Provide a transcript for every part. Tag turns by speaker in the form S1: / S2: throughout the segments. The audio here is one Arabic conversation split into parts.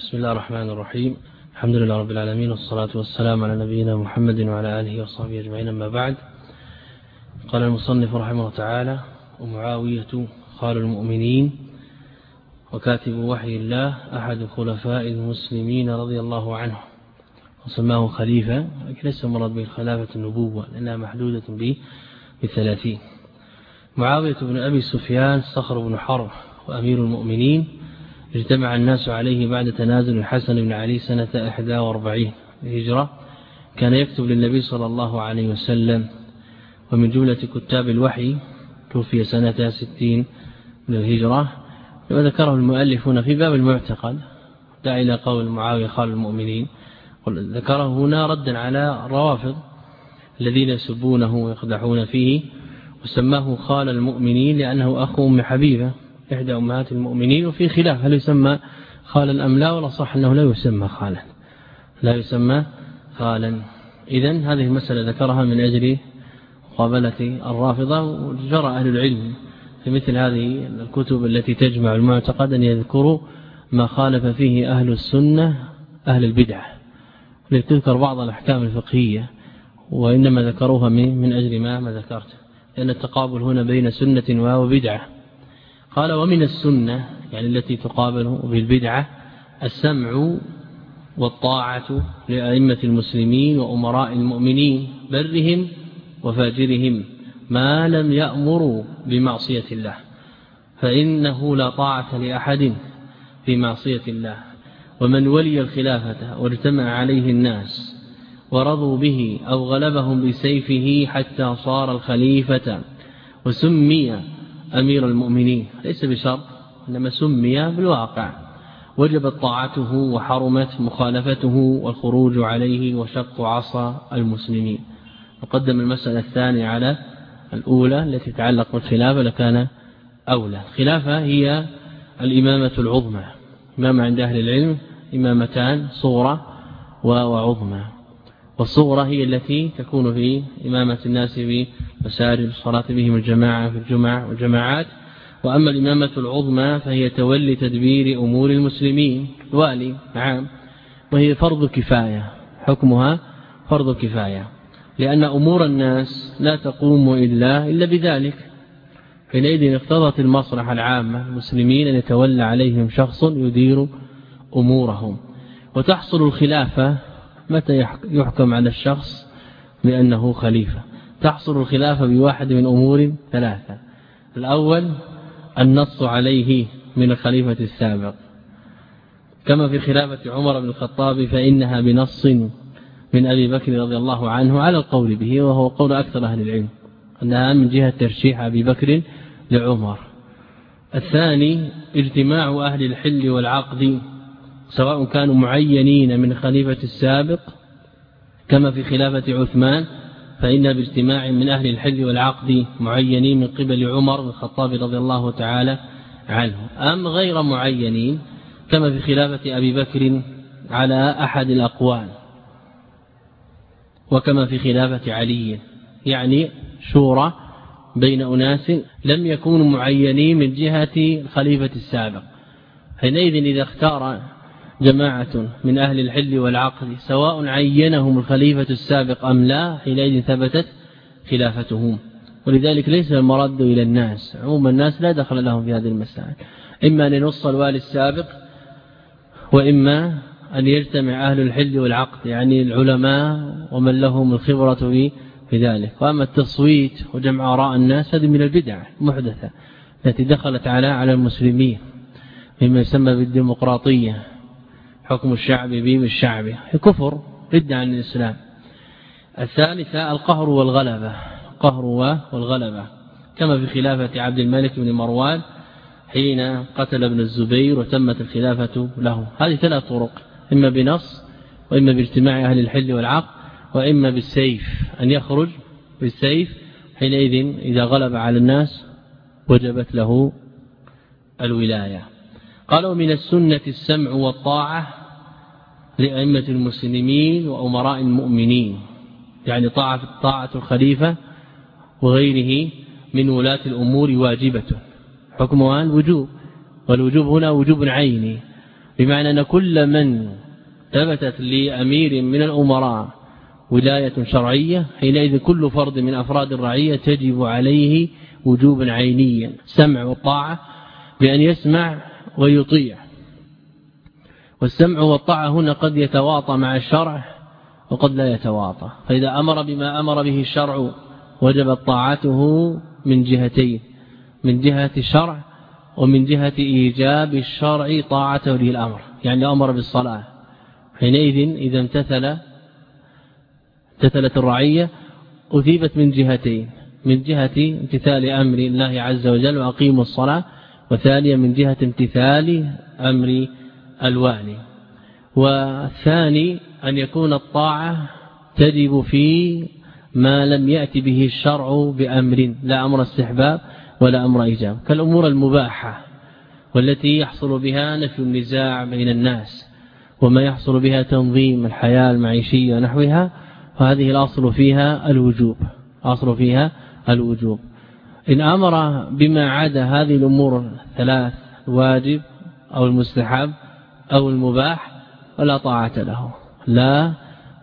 S1: بسم الله الرحمن الرحيم. الحمد لله رب العالمين والصلاة والسلام على نبينا محمد وعلى آله وصحبه أجمعين أما بعد. قال المصنف رحمه الله تعالى ومعاوية خال المؤمنين وكاتب وحي الله أحد خلفاء المسلمين رضي الله عنه. وسماه خليفة لكن ليس مرض به خلافة النبوة لأنها محدودة به بثلاثين. معاوية بن أبي سفيان صخر بن حرب وأمير المؤمنين اجتمع الناس عليه بعد تنازل الحسن بن علي سنة 41 الهجرة كان يكتب للنبي صلى الله عليه وسلم ومن جملة كتاب الوحي توفي سنة 60 من الهجرة لما ذكره المؤلفون في باب المعتقد دع إلى قول معاوية خال المؤمنين ذكره هنا ردا على الروافض الذين يسبونه ويقدحون فيه وسماه خال المؤمنين لأنه أخو أم حبيبة. إحدى أمهات المؤمنين وفي خلاف هل يسمى خالا أم لا؟ ولا صح أنه لا يسمى خالا. لا يسمى خالا. إذا هذه المسألة ذكرها من أجل مقابلة الرافضة وجرى أهل العلم في مثل هذه الكتب التي تجمع المعتقد أن يذكروا ما خالف فيه أهل السنة أهل البدعة لتذكر بعض الأحكام الفقهية وإنما ذكروها من أجل ما ما ذكرت. لأن التقابل هنا بين سنة وبدعة. قال ومن السنة يعني التي تقابل بالبدعة السمع والطاعة لأئمة المسلمين وأمراء المؤمنين برهم وفاجرهم ما لم يأمروا بمعصية الله فإنه لا طاعة لأحد في معصية الله. ومن ولي الخلافة واجتمع عليه الناس ورضوا به أو غلبهم بسيفه حتى صار الخليفة وسمي أمير المؤمنين ليس بشرط إنما سمي بالواقع. وجبت طاعته وحرمت مخالفته والخروج عليه وشق عصا المسلمين. وقدم المسألة الثانية على الأولى التي تتعلق بالخلافة لكان أولى. الخلافة هي الإمامة العظمى. إمامة عند أهل العلم إمامتان صورة وعظمى. والصغرى هي التي تكون في إمامة الناس في مساجد الصلاة بهم الجماعة في الجمع والجماعات. وأما الإمامة العظمى فهي تولي تدبير أمور المسلمين. والي نعم وهي فرض كفاية. حكمها فرض كفاية. لأن أمور الناس لا تقوم إلا, إلا بذلك. حينئذ اقتضت المصلحة العامة المسلمين أن يتولى عليهم شخص يدير أمورهم. وتحصل الخلافة متى يحكم على الشخص بأنه خليفة؟ تحصل الخلافة بواحد من أمور ثلاثة. الأول النص عليه من الخليفة السابق. كما في خلافة عمر بن الخطاب فإنها بنص من أبي بكر رضي الله عنه على القول به وهو قول أكثر أهل العلم أنها من جهة ترشيح أبي بكر لعمر. الثاني اجتماع أهل الحل والعقد سواء كانوا معينين من خليفة السابق كما في خلافة عثمان فإن باجتماع من أهل الحل والعقد معينين من قبل عمر بن الخطاب رضي الله تعالى عنه. أم غير معينين؟ كما في خلافة أبي بكر على أحد الأقوال وكما في خلافة علي. يعني شورى بين أناس لم يكونوا معينين من جهة الخليفة السابق. حينئذ إذا اختار جماعة من أهل الحل والعقد سواء عينهم الخليفة السابق أم لا حينئذ ثبتت خلافتهم. ولذلك ليس المرد إلى الناس عموم الناس لا دخل لهم في هذه المسائل. إما أن ينص الوالي السابق وإما أن يجتمع أهل الحل والعقد يعني العلماء ومن لهم الخبرة في ذلك. وأما التصويت وجمع آراء الناس هذه من البدع محدثة التي دخلت على على المسلمين مما يسمى بالديمقراطية. حكم الشعب بهم الشعب. كفر ضد عن الإسلام. الثالثة القهر والغلبة. قهر والغلبة. كما في خلافة عبد الملك بن مروان حين قتل ابن الزبير وتمت الخلافة له. هذه ثلاث طرق. إما بنص وإما باجتماع أهل الحل والعقد وإما بالسيف. أن يخرج بالسيف حينئذ إذا غلب على الناس وجبت له الولاية. قالوا من السنة السمع والطاعة لأئمة المسلمين وأمراء المؤمنين يعني طاعة طاعة الخليفة وغيره من ولاة الأمور واجبة. حكمها الوجوب والوجوب هنا وجوب عيني بمعنى أن كل من ثبتت لأمير من الأمراء ولاية شرعية حينئذ كل فرد من أفراد الرعية تجب عليه وجوبا عينيا. سمع والطاعة بأن يسمع ويطيع. والسمع والطاعة هنا قد يتواطى مع الشرع وقد لا يتواطى. فإذا أمر بما أمر به الشرع وجبت طاعته من جهتين من جهة الشرع ومن جهة إيجاب الشرع طاعة ولي الأمر. يعني أمر بالصلاة حينئذ إذا امتثل امتثلت الرعية أثيبت من جهتين من جهة امتثال أمر الله عز وجل وأقيموا الصلاة وثانيا من جهة امتثال أمر الوالي والثاني أن يكون الطاعة تجب في ما لم يأتي به الشرع بأمر لا أمر استحباب ولا أمر إيجاب. كالأمور المباحة والتي يحصل بها نفي النزاع بين الناس وما يحصل بها تنظيم الحياة المعيشية ونحوها فهذه الأصل فيها الوجوب. أصل فيها الوجوب. إن أمر بما عدا هذه الأمور الثلاث الواجب أو المستحب أو المباح ولا طاعة له. لا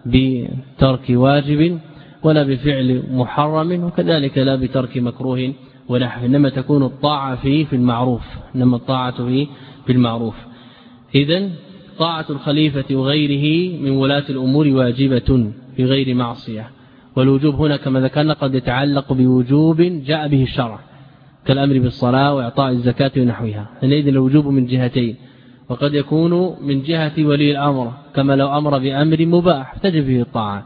S1: بترك واجب ولا بفعل محرم وكذلك لا بترك مكروه ونحو. إنما تكون الطاعة فيه في المعروف إنما الطاعة فيه في المعروف. إذا طاعة الخليفة وغيره من ولاة الأمور واجبة في غير معصية. والوجوب هنا كما ذكرنا قد يتعلق بوجوب جاء به الشرع كالأمر بالصلاة وإعطاء الزكاة ونحوها حينئذ الوجوب من جهتين وقد يكون من جهة ولي الأمر كما لو أمر بأمر مباح تجب فيه الطاعة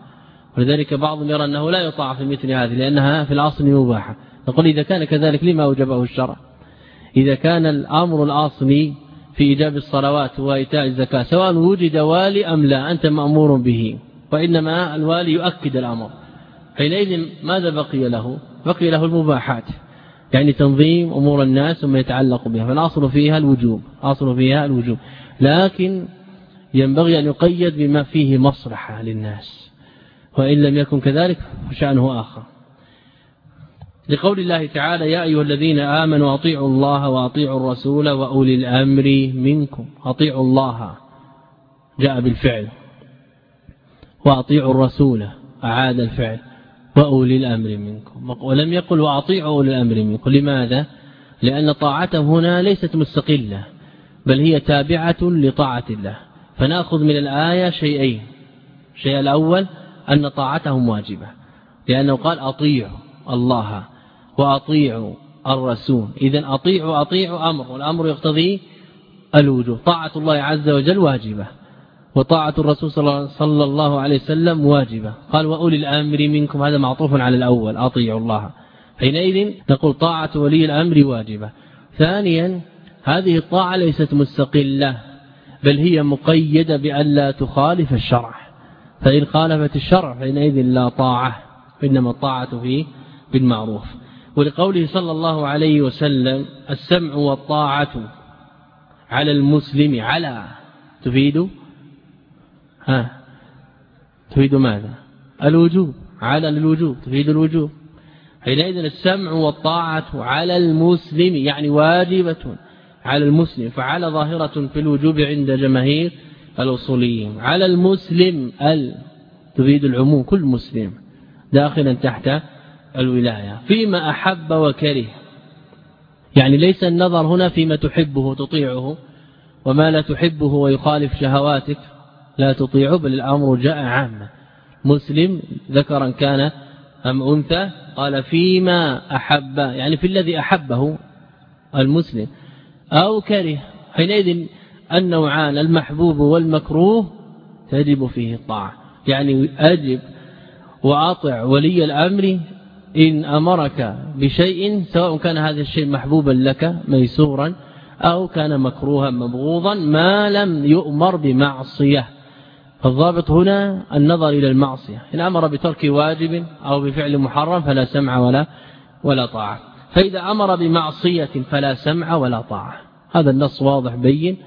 S1: ولذلك بعضهم يرى أنه لا يطاع في مثل هذه لأنها في الأصل مباحة نقول إذا كان كذلك لما أوجبه الشرع؟ إذا كان الأمر الأصلي في إيجاب الصلوات وإيتاء الزكاة سواء وجد والي أم لا أنت مأمور به وإنما الوالي يؤكد الأمر. حينئذ ماذا بقي له؟ بقي له المباحات يعني تنظيم أمور الناس وما يتعلق بها فالأصل فيها الوجوب أصل فيها الوجوب لكن ينبغي أن يقيد بما فيه مصلحة للناس وإن لم يكن كذلك فشأنه آخر. لقول الله تعالى يا أيها الذين آمنوا أطيعوا الله وأطيعوا الرسول وأولي الأمر منكم. أطيعوا الله جاء بالفعل وأطيعوا الرسول أعاد الفعل. وأولي الأمر منكم. ولم يقل وأطيعوا أولي الأمر منكم. لماذا؟ لأن طاعته هنا ليست مستقلة بل هي تابعة لطاعة الله. فنأخذ من الآية شيئين. الشيء الأول أن طاعتهم واجبة. لأنه قال أطيعوا الله وأطيعوا الرسول. إذا أطيعوا أطيعوا أمر. والأمر يقتضي الوجوب. طاعة الله عز وجل واجبة. وطاعة الرسول صلى الله عليه وسلم واجبة. قال وأولي الأمر منكم. هذا معطوف على الأول. أطيعوا الله. حينئذ نقول طاعة ولي الأمر واجبة. ثانيا هذه الطاعة ليست مستقلة بل هي مقيدة بأن لا تخالف الشرع. فإن خالفت الشرع حينئذ لا طاعة إنما الطاعة فيه بالمعروف. ولقوله صلى الله عليه وسلم السمع والطاعة على المسلم على تفيد؟ ها؟ تفيد ماذا؟ الوجوب على الوجوب تفيد الوجوب. حينئذ السمع والطاعة على المسلم يعني واجبة على المسلم. فعلى ظاهرة في الوجوب عند جماهير الأصوليين. على المسلم ال تفيد العموم كل مسلم داخلا تحت الولاية. فيما أحب وكره. يعني ليس النظر هنا فيما تحبه وتطيعه وما لا تحبه ويخالف شهواتك. لا تطيعه بل الأمر جاء عاما. مسلم ذكرا كان أم أنثى قال فيما أحب يعني في الذي أحبه المسلم. أو كره حينئذ النوعان المحبوب والمكروه تجب فيه الطاعة. يعني أجب وأطع ولي الأمر إن أمرك بشيء سواء كان هذا الشيء محبوبا لك ميسورا أو كان مكروها مبغوضا ما لم يؤمر بمعصية. فالضابط هنا النظر إلى المعصية. إن أمر بترك واجب أو بفعل محرم فلا سمع ولا ولا طاعة. فإذا أمر بمعصية فلا سمع ولا طاعة. هذا النص واضح بين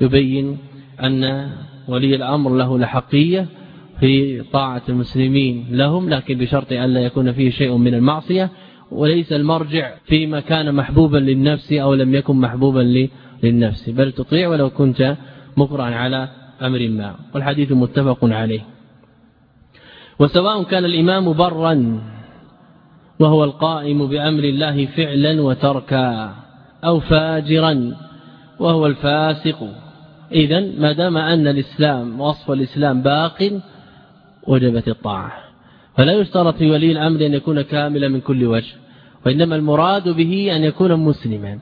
S1: يبين أن ولي الأمر له لحقية في طاعة المسلمين لهم لكن بشرط أن لا يكون فيه شيء من المعصية وليس المرجع فيما كان محبوبا للنفس أو لم يكن محبوبا للنفس. بل تطيع ولو كنت مكرها على أمر ما والحديث متفق عليه. وسواء كان الإمام برا وهو القائم بأمر الله فعلا وتركا أو فاجرا وهو الفاسق. إذا ما دام أن الإسلام وصف الإسلام باق وجبت الطاعة. فلا يشترط في ولي الأمر أن يكون كاملا من كل وجه وإنما المراد به أن يكون مسلما.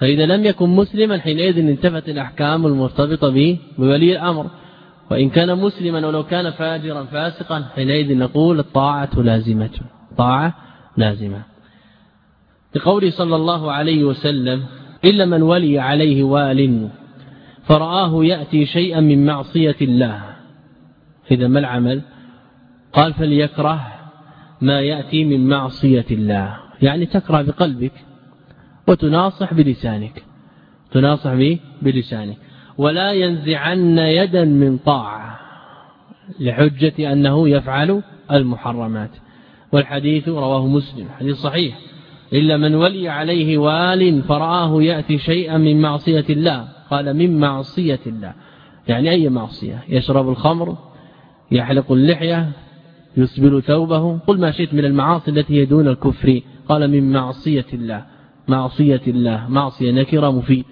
S1: فإذا لم يكن مسلما حينئذ انتفت الأحكام المرتبطة به بولي الأمر. وإن كان مسلما ولو كان فاجرا فاسقا حينئذ نقول الطاعة لازمة طاعة لازمة. بقوله صلى الله عليه وسلم إلا من ولي عليه وال فرآه يأتي شيئا من معصية الله. إذا ما العمل؟ قال فليكره ما يأتي من معصية الله. يعني تكره بقلبك. وتناصح بلسانك. تناصح به بلسانك. ولا ينزعن يدا من طاعة لحجة أنه يفعل المحرمات. والحديث رواه مسلم حديث صحيح. إلا من ولي عليه وال فرآه يأتي شيئا من معصية الله. قال من معصية الله. يعني أي معصية؟ يشرب الخمر يحلق اللحية يسبل ثوبه. قل ما شئت من المعاصي التي هي دون الكفر. قال من معصية الله. معصية الله. معصية نكرة مفيد.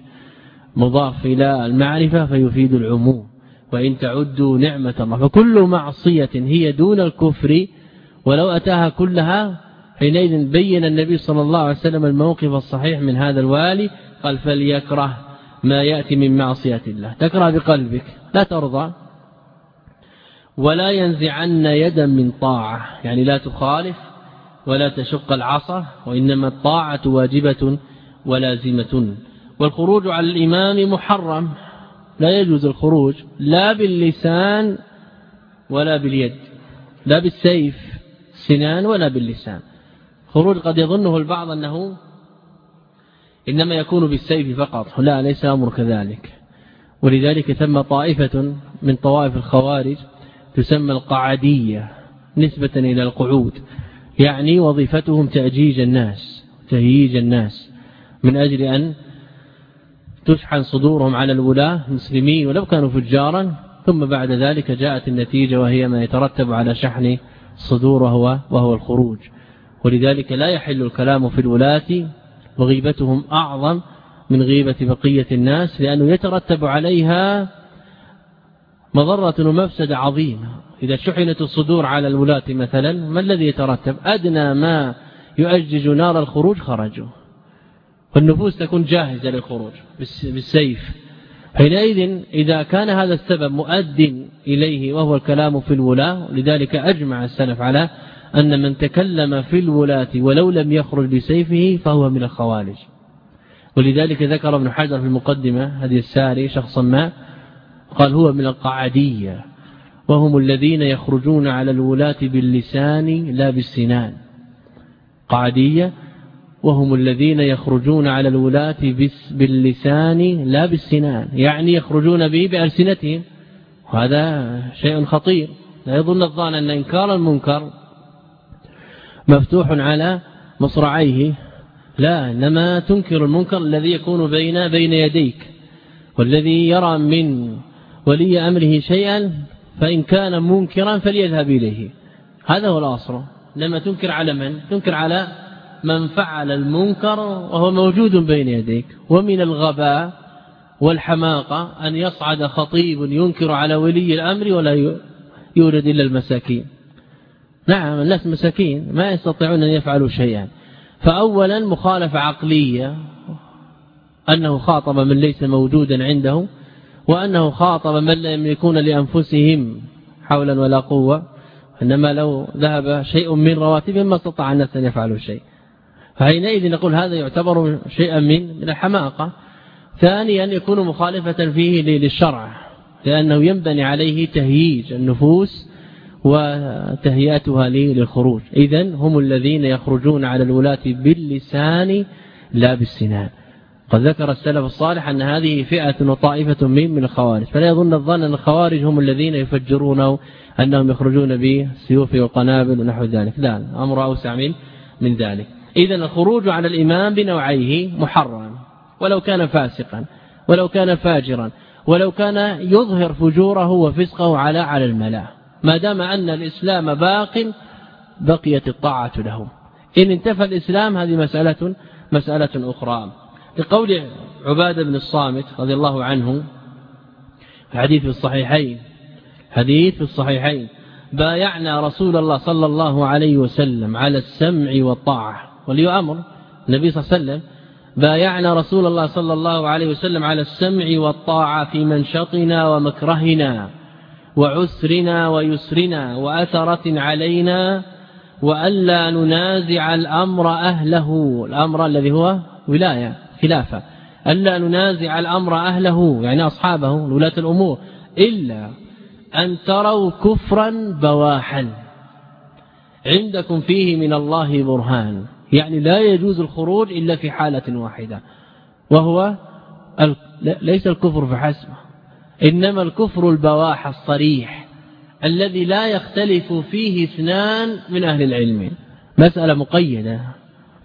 S1: مضاف إلى المعرفة فيفيد العموم. وإن تعدوا نعمة الله. فكل معصية هي دون الكفر. ولو أتاها كلها حينئذ بين النبي صلى الله عليه وسلم الموقف الصحيح من هذا الوالي. قال فليكره ما يأتي من معصية الله. تكره بقلبك. لا ترضى. ولا ينزعن يدا من طاعة. يعني لا تخالف. ولا تشق العصا وإنما الطاعة واجبة ولازمة. والخروج على الإمام محرم لا يجوز الخروج لا باللسان ولا باليد لا بالسيف سنان ولا باللسان. خروج قد يظنه البعض أنه إنما يكون بالسيف فقط لا ليس الأمر كذلك. ولذلك ثم طائفة من طوائف الخوارج تسمى القعدية نسبة إلى القعود. يعني وظيفتهم تأجيج الناس تهييج الناس من أجل أن تشحن صدورهم على الولاة المسلمين ولو كانوا فجارا ثم بعد ذلك جاءت النتيجة وهي ما يترتب على شحن الصدور وهو, وهو الخروج. ولذلك لا يحل الكلام في الولاة وغيبتهم أعظم من غيبة بقية الناس لأنه يترتب عليها مضرة ومفسدة عظيمة إذا شحنت الصدور على الولاة مثلا ما الذي يترتب؟ أدنى ما يؤجج نار الخروج خرجوا والنفوس تكون جاهزة للخروج بالسيف. حينئذ إذا كان هذا السبب مؤد إليه وهو الكلام في الولاة لذلك أجمع السلف على أن من تكلم في الولاة ولو لم يخرج بسيفه فهو من الخوارج. ولذلك ذكر ابن حجر في المقدمة هذه الساري شخصا ما قال هو من القعدية وهم الذين يخرجون على الولاة باللسان لا بالسنان. قعدية وهم الذين يخرجون على الولاة باللسان لا بالسنان. يعني يخرجون به بألسنتهم. وهذا شيء خطير. لا يظن الظان أن إنكار المنكر مفتوح على مصرعيه. لا إنما تنكر المنكر الذي يكون بين بين يديك. والذي يرى من ولي أمره شيئا فإن كان منكرا فليذهب إليه. هذا هو الأصل. لما تنكر على من؟ تنكر على من فعل المنكر وهو موجود بين يديك. ومن الغباء والحماقة أن يصعد خطيب ينكر على ولي الأمر ولا يورد إلا المساكين. نعم الناس مساكين. ما يستطيعون أن يفعلوا شيئا. فأولا مخالفة عقلية أنه خاطب من ليس موجودا عنده. وأنه خاطب من لا يملكون لأنفسهم حولا ولا قوة إنما لو ذهب شيء من رواتبهم ما استطاع الناس أن يفعلوا شيء. فحينئذ نقول هذا يعتبر شيئا من من الحماقة. ثانيا يكون مخالفة فيه للشرع لأنه ينبني عليه تهييج النفوس وتهيئتها للخروج. إذا هم الذين يخرجون على الولاة باللسان لا بالسنان. قد ذكر السلف الصالح أن هذه فئة وطائفة من من الخوارج؟ فلا يظن الظن أن الخوارج هم الذين يفجرون أنهم يخرجون بالسيوف والقنابل ونحو ذلك. لا أمر أوسع من من ذلك. إذا الخروج على الإمام بنوعيه محرم ولو كان فاسقا ولو كان فاجرا ولو كان يظهر فجوره وفسقه على على الملا ما دام أن الإسلام باق بقيت الطاعة له إن انتفى الإسلام هذه مسألة مسألة أخرى. لقول عبادة بن الصامت رضي الله عنه حديث في الصحيحين حديث في الصحيحين بايعنا رسول الله صلى الله عليه وسلم على السمع والطاعة ولي أمر النبي صلى الله عليه وسلم بايعنا رسول الله صلى الله عليه وسلم على السمع والطاعة في منشطنا ومكرهنا وعسرنا ويسرنا وأثرة علينا وألا ننازع الأمر أهله الأمر الذي هو ولاية. خلافة. ألا ننازع الأمر أهله يعني أصحابه ولاة الأمور إلا أن تروا كفرا بواحا. عندكم فيه من الله برهان. يعني لا يجوز الخروج إلا في حالة واحدة وهو ليس الكفر فحسب إنما الكفر البواح الصريح الذي لا يختلف فيه اثنان من أهل العلم. مسألة مقيدة.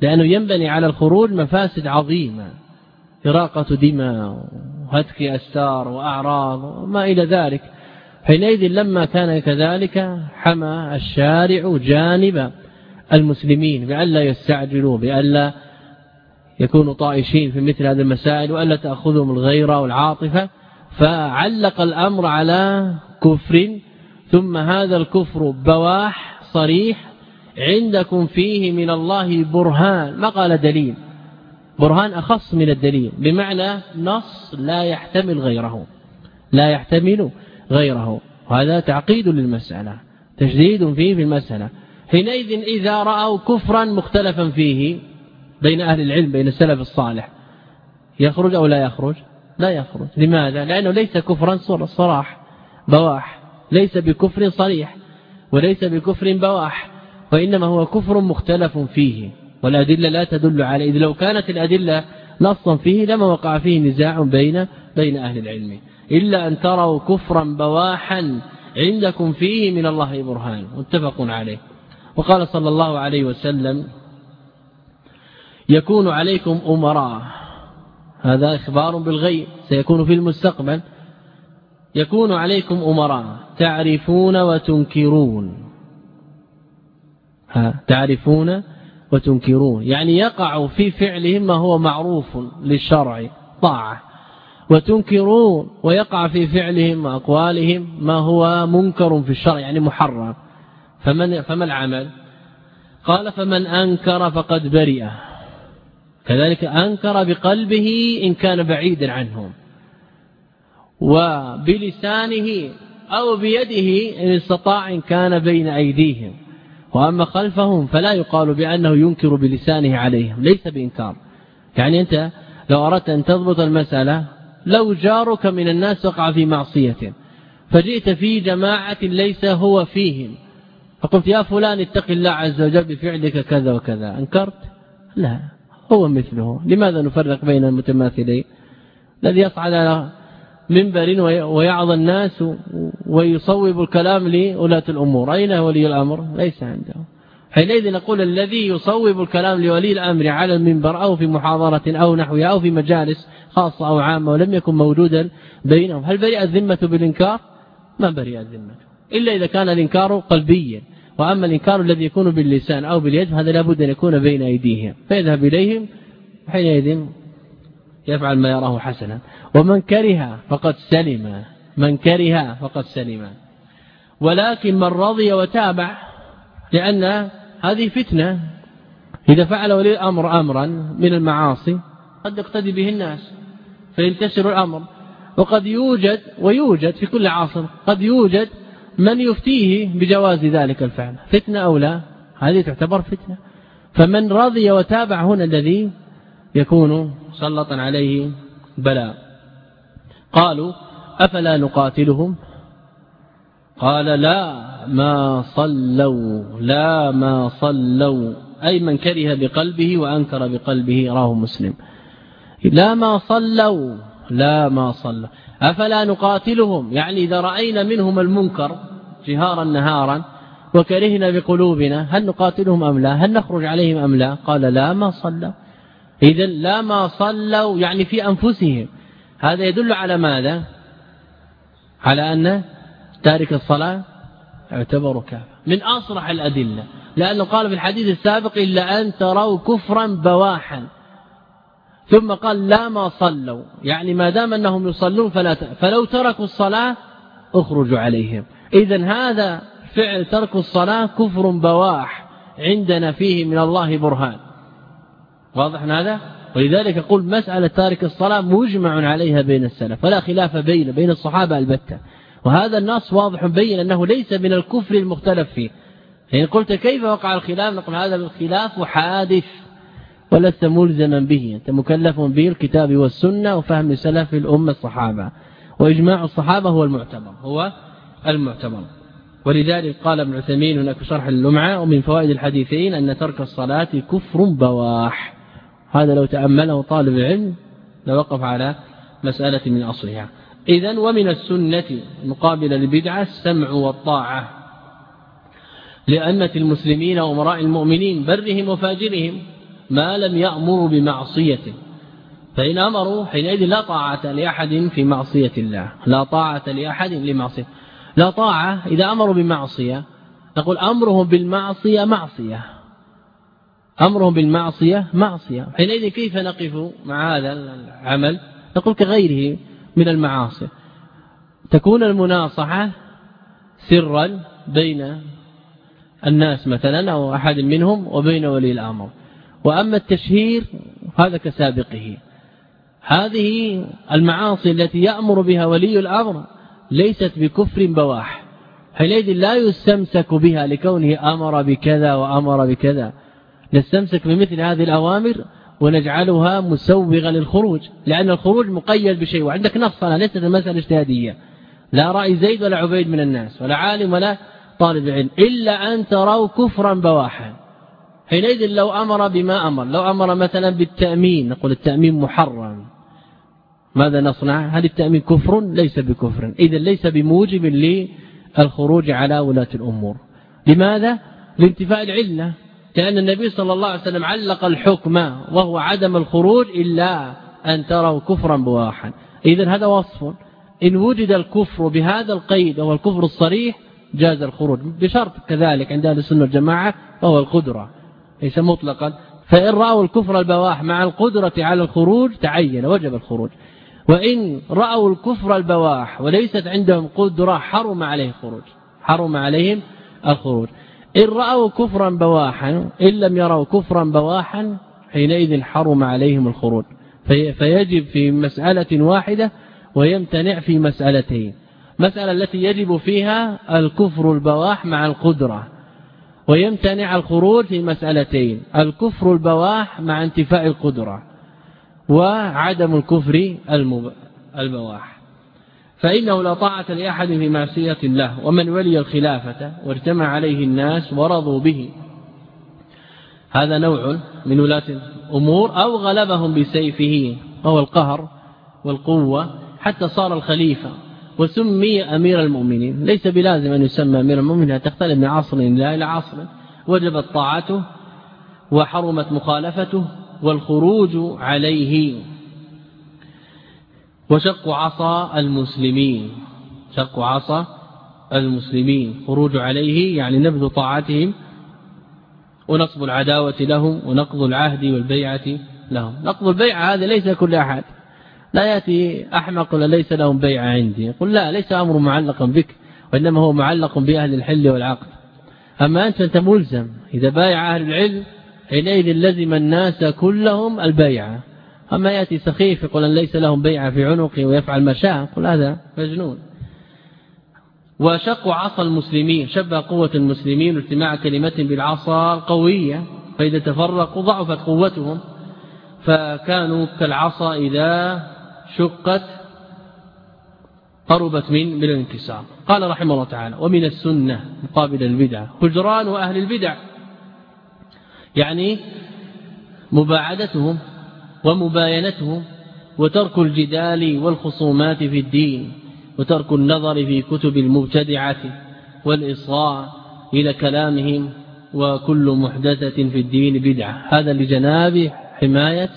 S1: لأنه ينبني على الخروج مفاسد عظيمة. إراقة دماء وهتك أستار وأعراض وما إلى ذلك. حينئذ لما كان كذلك حمى الشارع جانب المسلمين بألا يستعجلوا بألا يكونوا طائشين في مثل هذه المسائل وألا تأخذهم الغيرة والعاطفة. فعلق الأمر على كفر ثم هذا الكفر بواح صريح عندكم فيه من الله برهان. ما قال دليل؟ برهان أخص من الدليل بمعنى نص لا يحتمل غيره. لا يحتمل غيره. وهذا تعقيد للمسألة تشديد فيه في المسألة. حينئذ إذا رأوا كفرا مختلفا فيه بين أهل العلم بين السلف الصالح يخرج أو لا يخرج؟ لا يخرج. لماذا؟ لأنه ليس كفرا صراح بواح. ليس بكفر صريح وليس بكفر بواح. وإنما هو كفر مختلف فيه والأدلة لا تدل عليه. إذ لو كانت الأدلة نصا فيه لما وقع فيه نزاع بين بين أهل العلم. إلا أن تروا كفرا بواحا عندكم فيه من الله برهان. متفق عليه. وقال صلى الله عليه وسلم يكون عليكم أمراء. هذا إخبار بالغيب. سيكون في المستقبل. يكون عليكم أمراء تعرفون وتنكرون. تعرفون وتنكرون. يعني يقع في فعلهم ما هو معروف للشرع طاعة. وتنكرون ويقع في فعلهم وأقوالهم ما هو منكر في الشرع يعني محرم. فمن فما العمل؟ قال فمن أنكر فقد برئ. كذلك أنكر بقلبه إن كان بعيدا عنهم. وبلسانه أو بيده إن استطاع إن كان بين أيديهم. وأما خلفهم فلا يقال بأنه ينكر بلسانه عليهم ليس بإنكار. يعني أنت لو أردت أن تضبط المسألة لو جارك من الناس وقع في معصية فجئت في جماعة ليس هو فيهم. فقلت يا فلان اتق الله عز وجل بفعلك كذا وكذا. أنكرت؟ لا هو مثله. لماذا نفرق بين المتماثلين؟ الذي يصعد منبر ويعظ الناس ويصوب الكلام لولاة الأمور. أين ولي الأمر؟ ليس عنده. حينئذ نقول الذي يصوب الكلام لولي الأمر على المنبر أو في محاضرة أو نحوها أو في مجالس خاصة أو عامة ولم يكن موجودا بينهم. هل برئ الذمة بالإنكار؟ ما برئ الذمة. إلا إذا كان الإنكار قلبيا. وأما الإنكار الذي يكون باللسان أو باليد هذا لابد أن يكون بين أيديهم. فيذهب إليهم حينئذ يفعل ما يراه حسنا. ومن كره فقد سلم. من كره فقد سلم. ولكن من رضي وتابع لأن هذه فتنة. إذا فعل ولي الأمر أمرا من المعاصي قد يقتدي به الناس فينتشر الأمر. وقد يوجد ويوجد في كل عصر قد يوجد من يفتيه بجواز ذلك الفعل. فتنة أو لا هذه تعتبر فتنة. فمن رضي وتابع هنا الذي يكون سلطا عليه؟ بلاء قالوا أفلا نقاتلهم؟ قال لا ما صلوا لا ما صلوا. أي من كره بقلبه وأنكر بقلبه راه مسلم. لا ما صلوا لا ما صلوا. أفلا نقاتلهم؟ يعني إذا رأينا منهم المنكر جهارا نهارا وكرهنا بقلوبنا هل نقاتلهم أم لا؟ هل نخرج عليهم أم لا؟ قال لا ما صلوا. إذا لا ما صلوا يعني في أنفسهم. هذا يدل على ماذا؟ على أن تارك الصلاة يعتبر كافر من أصرح الأدلة. لأنه قال في الحديث السابق إلا أن تروا كفرا بواحا. ثم قال لا ما صلوا. يعني ما دام أنهم يصلون فلا ت... فلو تركوا الصلاة أخرجوا عليهم. إذا هذا فعل ترك الصلاة كفر بواح عندنا فيه من الله برهان. واضح هذا؟ ولذلك يقول مسألة تارك الصلاة مجمع عليها بين السلف ولا خلاف بين بين الصحابة البتة. وهذا النص واضح بين أنه ليس من الكفر المختلف فيه. يعني قلت كيف وقع الخلاف؟ نقول هذا الخلاف حادث ولست ملزما به. أنت مكلف به الكتاب والسنة وفهم سلف الأمة الصحابة. وإجماع الصحابة هو المعتبر هو المعتبر. ولذلك قال ابن عثيمين هناك شرح اللمعة ومن فوائد الحديثين أن ترك الصلاة كفر بواح. هذا لو تأمله طالب العلم لوقف على مسألة من أصلها. إذا ومن السنة مقابل البدعة السمع والطاعة لأنة المسلمين ومراء المؤمنين برهم وفاجرهم ما لم يأمروا بمعصيته فإن أمروا حينئذ لا طاعة لأحد في معصية الله. لا طاعة لأحد لمعصية. لا طاعة إذا أمروا بمعصية نقول أمرهم بالمعصية معصية. أمرهم بالمعصية معصية. حينئذ كيف نقف مع هذا العمل؟ نقول كغيره من المعاصي. تكون المناصحة سرا بين الناس مثلا أو أحد منهم وبين ولي الأمر. وأما التشهير هذا كسابقه. هذه المعاصي التي يأمر بها ولي الأمر ليست بكفر بواح. حينئذ لا يستمسك بها لكونه أمر بكذا وأمر بكذا. نستمسك بمثل هذه الأوامر ونجعلها مسوغة للخروج لأن الخروج مقيد بشيء وعندك نص ليست المسألة اجتهادية. لا رأي زيد ولا عبيد من الناس ولا عالم ولا طالب علم إلا أن تروا كفرا بواحا. حينئذ لو أمر بما أمر لو أمر مثلا بالتأمين نقول التأمين محرم. ماذا نصنع؟ هل التأمين كفر ليس بكفر. إذا ليس بموجب للخروج على ولاة الأمور. لماذا؟ لانتفاء العلة. كأن النبي صلى الله عليه وسلم علق الحكم وهو عدم الخروج إلا أن تروا كفرا بواحا. إذا هذا وصف. إن وجد الكفر بهذا القيد وهو الكفر الصريح جاز الخروج. بشرط كذلك عند أهل السنة والجماعة وهو القدرة. ليس مطلقا. فإن رأوا الكفر البواح مع القدرة على الخروج تعين وجب الخروج. وإن رأوا الكفر البواح وليست عندهم قدرة حرم عليه الخروج. حرم عليهم الخروج. إن رأوا كفرا بواحا إن لم يروا كفرا بواحا حينئذ حرم عليهم الخروج. في فيجب في مسألة واحدة ويمتنع في مسألتين. مسألة التي يجب فيها الكفر البواح مع القدرة ويمتنع الخروج في مسألتين. الكفر البواح مع انتفاء القدرة وعدم الكفر البواح. فإنه لا طاعة لأحد في معصية الله ومن ولي الخلافة واجتمع عليه الناس ورضوا به. هذا نوع من ولاة الأمور أو غلبهم بسيفه وهو القهر والقوة حتى صار الخليفة وسمي أمير المؤمنين. ليس بلازم أن يسمى أمير المؤمنين تختلف من عصر إلى عصر. وجبت طاعته وحرمت مخالفته والخروج عليه. وشق عصا المسلمين. شق عصا المسلمين. خروج عليه يعني نبذ طاعتهم ونصب العداوة لهم ونقض العهد والبيعة لهم. نقض البيعة هذا ليس كل أحد. لا يأتي أحمق ولا ليس لهم بيع عندي. يقول لا ليس أمر معلقا بك وإنما هو معلق بأهل الحل والعقد. أما أنت أنت ملزم. إذا بايع أهل العلم حينئذ لزم الناس كلهم البيعة. أما يأتي سخيف يقول أن ليس لهم بيعة في عنقه ويفعل ما شاء يقول هذا مجنون. وشق عصا المسلمين شبه قوة المسلمين واجتماع كلمة بالعصا القوية فإذا تفرقوا ضعفت قوتهم فكانوا كالعصا إذا شقت قربت من من الانكسار. قال رحمه الله تعالى ومن السنة مقابل البدع. هجران أهل البدع. يعني مباعدتهم ومباينتهم وترك الجدال والخصومات في الدين وترك النظر في كتب المبتدعة والإصغاء إلى كلامهم وكل محدثة في الدين بدعة. هذا لجناب حماية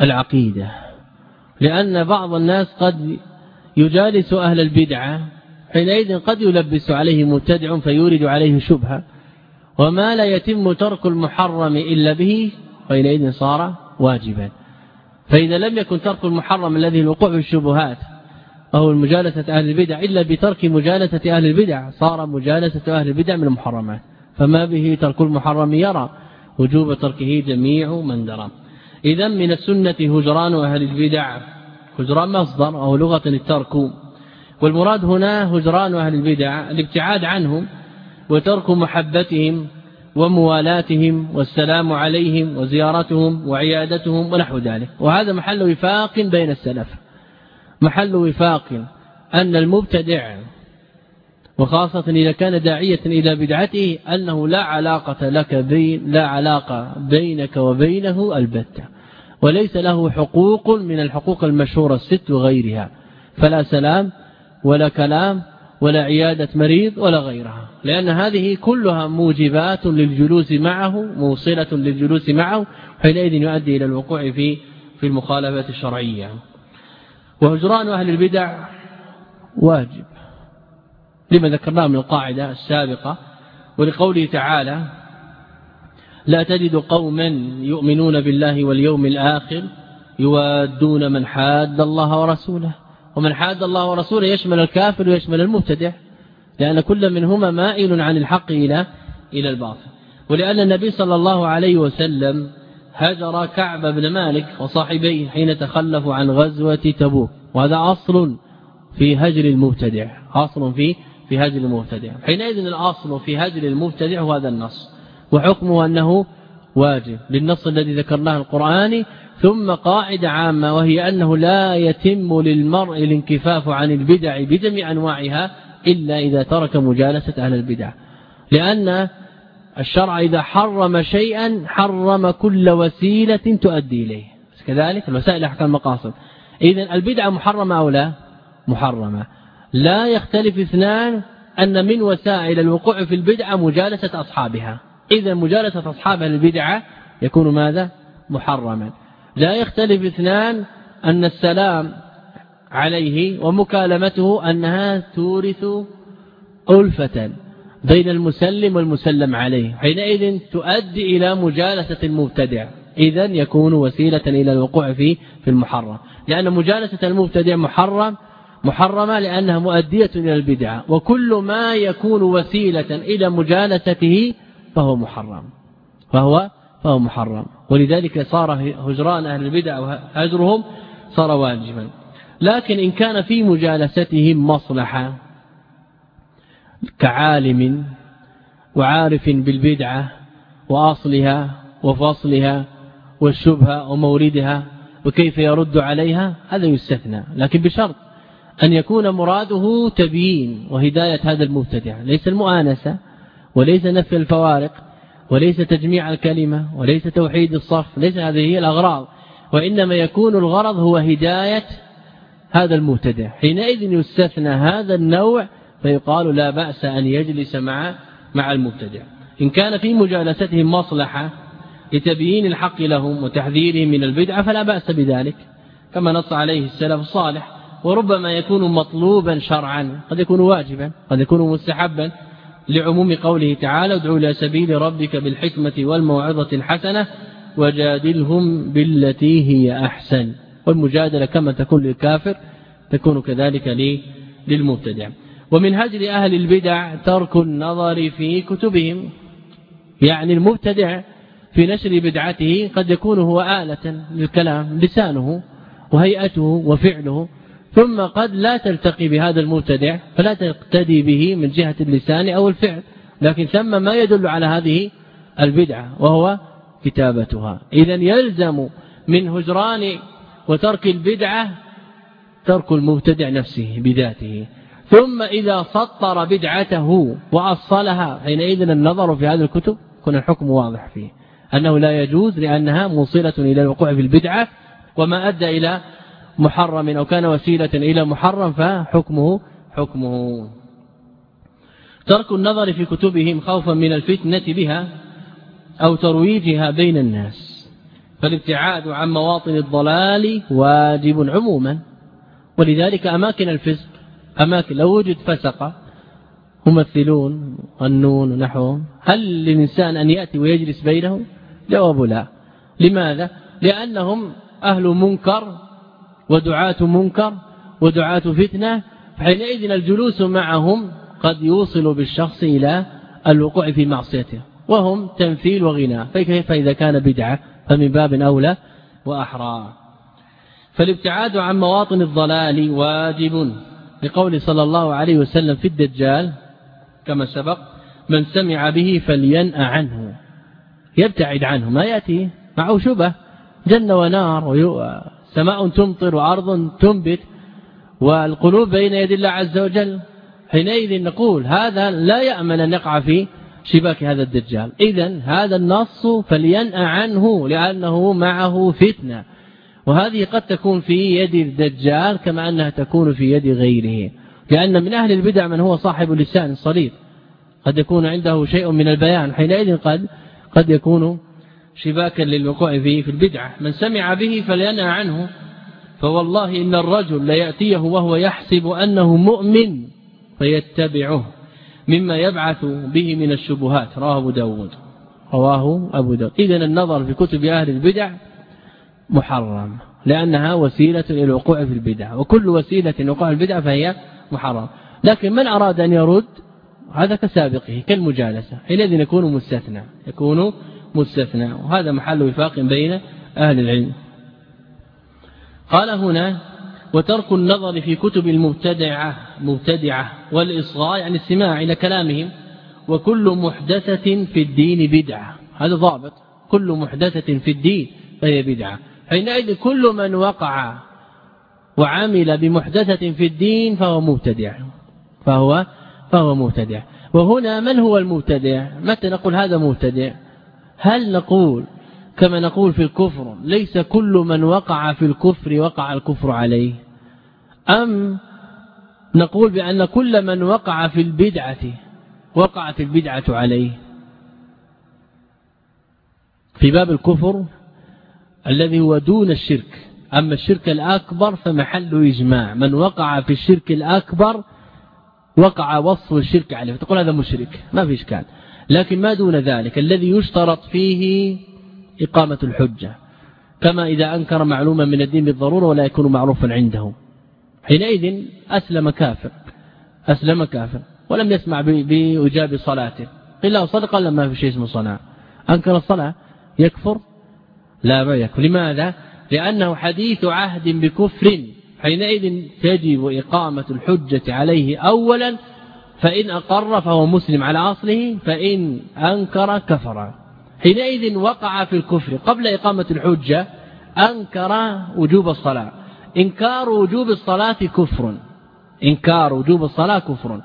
S1: العقيدة. لأن بعض الناس قد يجالس أهل البدعة حينئذ قد يلبس عليه مبتدع فيورد عليه شبهة. وما لا يتم ترك المحرم إلا به حينئذ صار واجبا. فإذا لم يكن ترك المحرم الذي الوقوع في الشبهات أو مجالسة أهل البدع إلا بترك مجالسة أهل البدع صار مجالسة أهل البدع من المحرمات. فما به ترك المحرم يرى وجوب تركه جميع من درى. إذا من السنة هجران أهل البدع. هجران مصدر أو لغة الترك. والمراد هنا هجران أهل البدع الابتعاد عنهم وترك محبتهم وموالاتهم والسلام عليهم وزيارتهم وعيادتهم ونحو ذلك. وهذا محل وفاق بين السلف. محل وفاق أن المبتدع وخاصة إذا كان داعية إلى بدعته أنه لا علاقة لك بين لا علاقة بينك وبينه البتة وليس له حقوق من الحقوق المشهورة الست وغيرها. فلا سلام ولا كلام ولا عيادة مريض ولا غيرها. لأن هذه كلها موجبات للجلوس معه موصلة للجلوس معه حينئذ يؤدي إلى الوقوع في في المخالفات الشرعية. وهجران أهل البدع واجب. لما ذكرناه من القاعدة السابقة ولقوله تعالى لا تجد قوما يؤمنون بالله واليوم الآخر يوادون من حاد الله ورسوله. ومن حاد الله ورسوله يشمل الكافر ويشمل المبتدع لأن كل منهما مائل عن الحق إلى إلى الباطل. ولأن النبي صلى الله عليه وسلم هجر كعب بن مالك وصاحبيه حين تخلفوا عن غزوة تبوك. وهذا أصل في هجر المبتدع. أصل في في هجر المبتدع. حينئذ الأصل في هجر المبتدع هو هذا النص. وحكمه أنه واجب. للنص الذي ذكرناه القرآني ثم قاعدة عامة وهي أنه لا يتم للمرء الانكفاف عن البدع بجميع أنواعها إلا إذا ترك مجالسة أهل البدع. لأن الشرع إذا حرم شيئا حرم كل وسيلة تؤدي إليه. كذلك الوسائل أحكام مقاصد إذا البدعة محرمة أو لا؟ محرمة. لا يختلف اثنان أن من وسائل الوقوع في البدعة مجالسة أصحابها. إذا مجالسة أصحابها للبدعة يكون ماذا؟ محرما. لا يختلف اثنان أن السلام عليه ومكالمته أنها تورث ألفة بين المسلم والمسلم عليه حينئذ تؤدي إلى مجالسة المبتدع إذا يكون وسيلة إلى الوقوع في في المحرم لأن مجالسة المبتدع محرم محرمة لأنها مؤدية إلى البدعة وكل ما يكون وسيلة إلى مجالسته فهو محرم فهو فهو محرم. ولذلك صار هجران أهل البدع وهجرهم صار واجبا. لكن إن كان في مجالستهم مصلحة كعالم وعارف بالبدعة وأصلها وفصلها والشبهة وموردها وكيف يرد عليها هذا يستثنى. لكن بشرط أن يكون مراده تبيين وهداية هذا المبتدع. ليس المؤانسة وليس نفي الفوارق. وليس تجميع الكلمة وليس توحيد الصف ليس هذه هي الأغراض. وإنما يكون الغرض هو هداية هذا المبتدع. حينئذ يستثنى هذا النوع فيقال لا بأس أن يجلس مع مع المبتدع. إن كان في مجالستهم مصلحة لتبيين الحق لهم وتحذيرهم من البدعة فلا بأس بذلك. كما نص عليه السلف الصالح وربما يكون مطلوبا شرعا قد يكون واجبا قد يكون مستحبا لعموم قوله تعالى ادعوا إلى سبيل ربك بالحكمة والموعظة الحسنة وجادلهم بالتي هي أحسن. والمجادلة كما تكون للكافر تكون كذلك للمبتدع. ومن هجر أهل البدع ترك النظر في كتبهم. يعني المبتدع في نشر بدعته قد يكون هو آلة للكلام لسانه وهيئته وفعله. ثم قد لا تلتقي بهذا المبتدع فلا تقتدي به من جهة اللسان أو الفعل لكن ثم ما يدل على هذه البدعة وهو كتابتها. إذا يلزم من هجران وترك البدعة ترك المبتدع نفسه بذاته. ثم إذا سطر بدعته وأصلها حينئذ النظر في هذه الكتب يكون الحكم واضح فيه أنه لا يجوز لأنها موصلة إلى الوقوع في البدعة وما أدى إلى محرم أو كان وسيلة إلى محرم فحكمه حكمه. ترك النظر في كتبهم خوفا من الفتنة بها أو ترويجها بين الناس فالابتعاد عن مواطن الضلال واجب عموما. ولذلك أماكن الفسق أماكن لو وجد فسقة ممثلون غنون ونحوهم هل للإنسان أن يأتي ويجلس بينهم؟ جواب لا. لماذا؟ لأنهم أهل منكر ودعاة منكر ودعاة فتنة فحينئذ الجلوس معهم قد يوصل بالشخص إلى الوقوع في معصيته وهم تمثيل وغناء فكيف إذا كان بدعة؟ فمن باب أولى وأحرى. فالابتعاد عن مواطن الضلال واجب لقول صلى الله عليه وسلم في الدجال كما سبق من سمع به فلينأ عنه. يبتعد عنه ما يأتي معه شبه جنة ونار سماء تمطر وأرض تنبت والقلوب بين يد الله عز وجل. حينئذ نقول هذا لا يأمن أن يقع في شباك هذا الدجال. إذا هذا النص فلينأ عنه لأنه معه فتنة. وهذه قد تكون في يد الدجال كما أنها تكون في يد غيره. لأن من أهل البدع من هو صاحب لسان صليب قد يكون عنده شيء من البيان. حينئذ قد قد يكون شباكا للوقوع فيه في البدعة. من سمع به فلينأ عنه. فوالله إن الرجل ليأتيه وهو يحسب أنه مؤمن فيتبعه مما يبعث به من الشبهات. رواه أبو داود. رواه أبو داود. إذن النظر في كتب أهل البدع محرم لأنها وسيلة إلى الوقوع في البدع. وكل وسيلة الوقوع في البدع فهي محرم. لكن من أراد أن يرد؟ هذا كسابقه كالمجالسة. حينئذ يكون مستثنى. يكون مستثنى وهذا محل وفاق بين أهل العلم. قال هنا وترك النظر في كتب المبتدعة مبتدعة والإصغاء يعني السماع إلى كلامهم وكل محدثة في الدين بدعة. هذا ضابط. كل محدثة في الدين فهي بدعة. حينئذ كل من وقع وعمل بمحدثة في الدين فهو مبتدع. فهو فهو مبتدع. وهنا من هو المبتدع؟ متى نقول هذا مبتدع؟ هل نقول كما نقول في الكفر ليس كل من وقع في الكفر وقع الكفر عليه؟ أم نقول بأن كل من وقع في البدعة وقعت البدعة عليه؟ في باب الكفر الذي هو دون الشرك أما الشرك الأكبر فمحل إجماع من وقع في الشرك الأكبر وقع وصف الشرك عليه فتقول هذا مشرك ما في إشكال. لكن ما دون ذلك الذي يشترط فيه إقامة الحجة. كما إذا أنكر معلوما من الدين بالضرورة ولا يكون معروفا عنده حينئذ أسلم كافر أسلم كافر ولم يسمع بإجاب صلاته. قل له صدق ولا ما في شيء اسمه صلاة أنكر الصلاة يكفر؟ لا ما يكفر. لماذا؟ لأنه حديث عهد بكفر. حينئذ تجب إقامة الحجة عليه أولا فإن أقر فهو مسلم على أصله فإن أنكر كفر. حينئذ وقع في الكفر قبل إقامة الحجة أنكر وجوب الصلاة. إنكار وجوب الصلاة كفر. إنكار وجوب الصلاة كفر.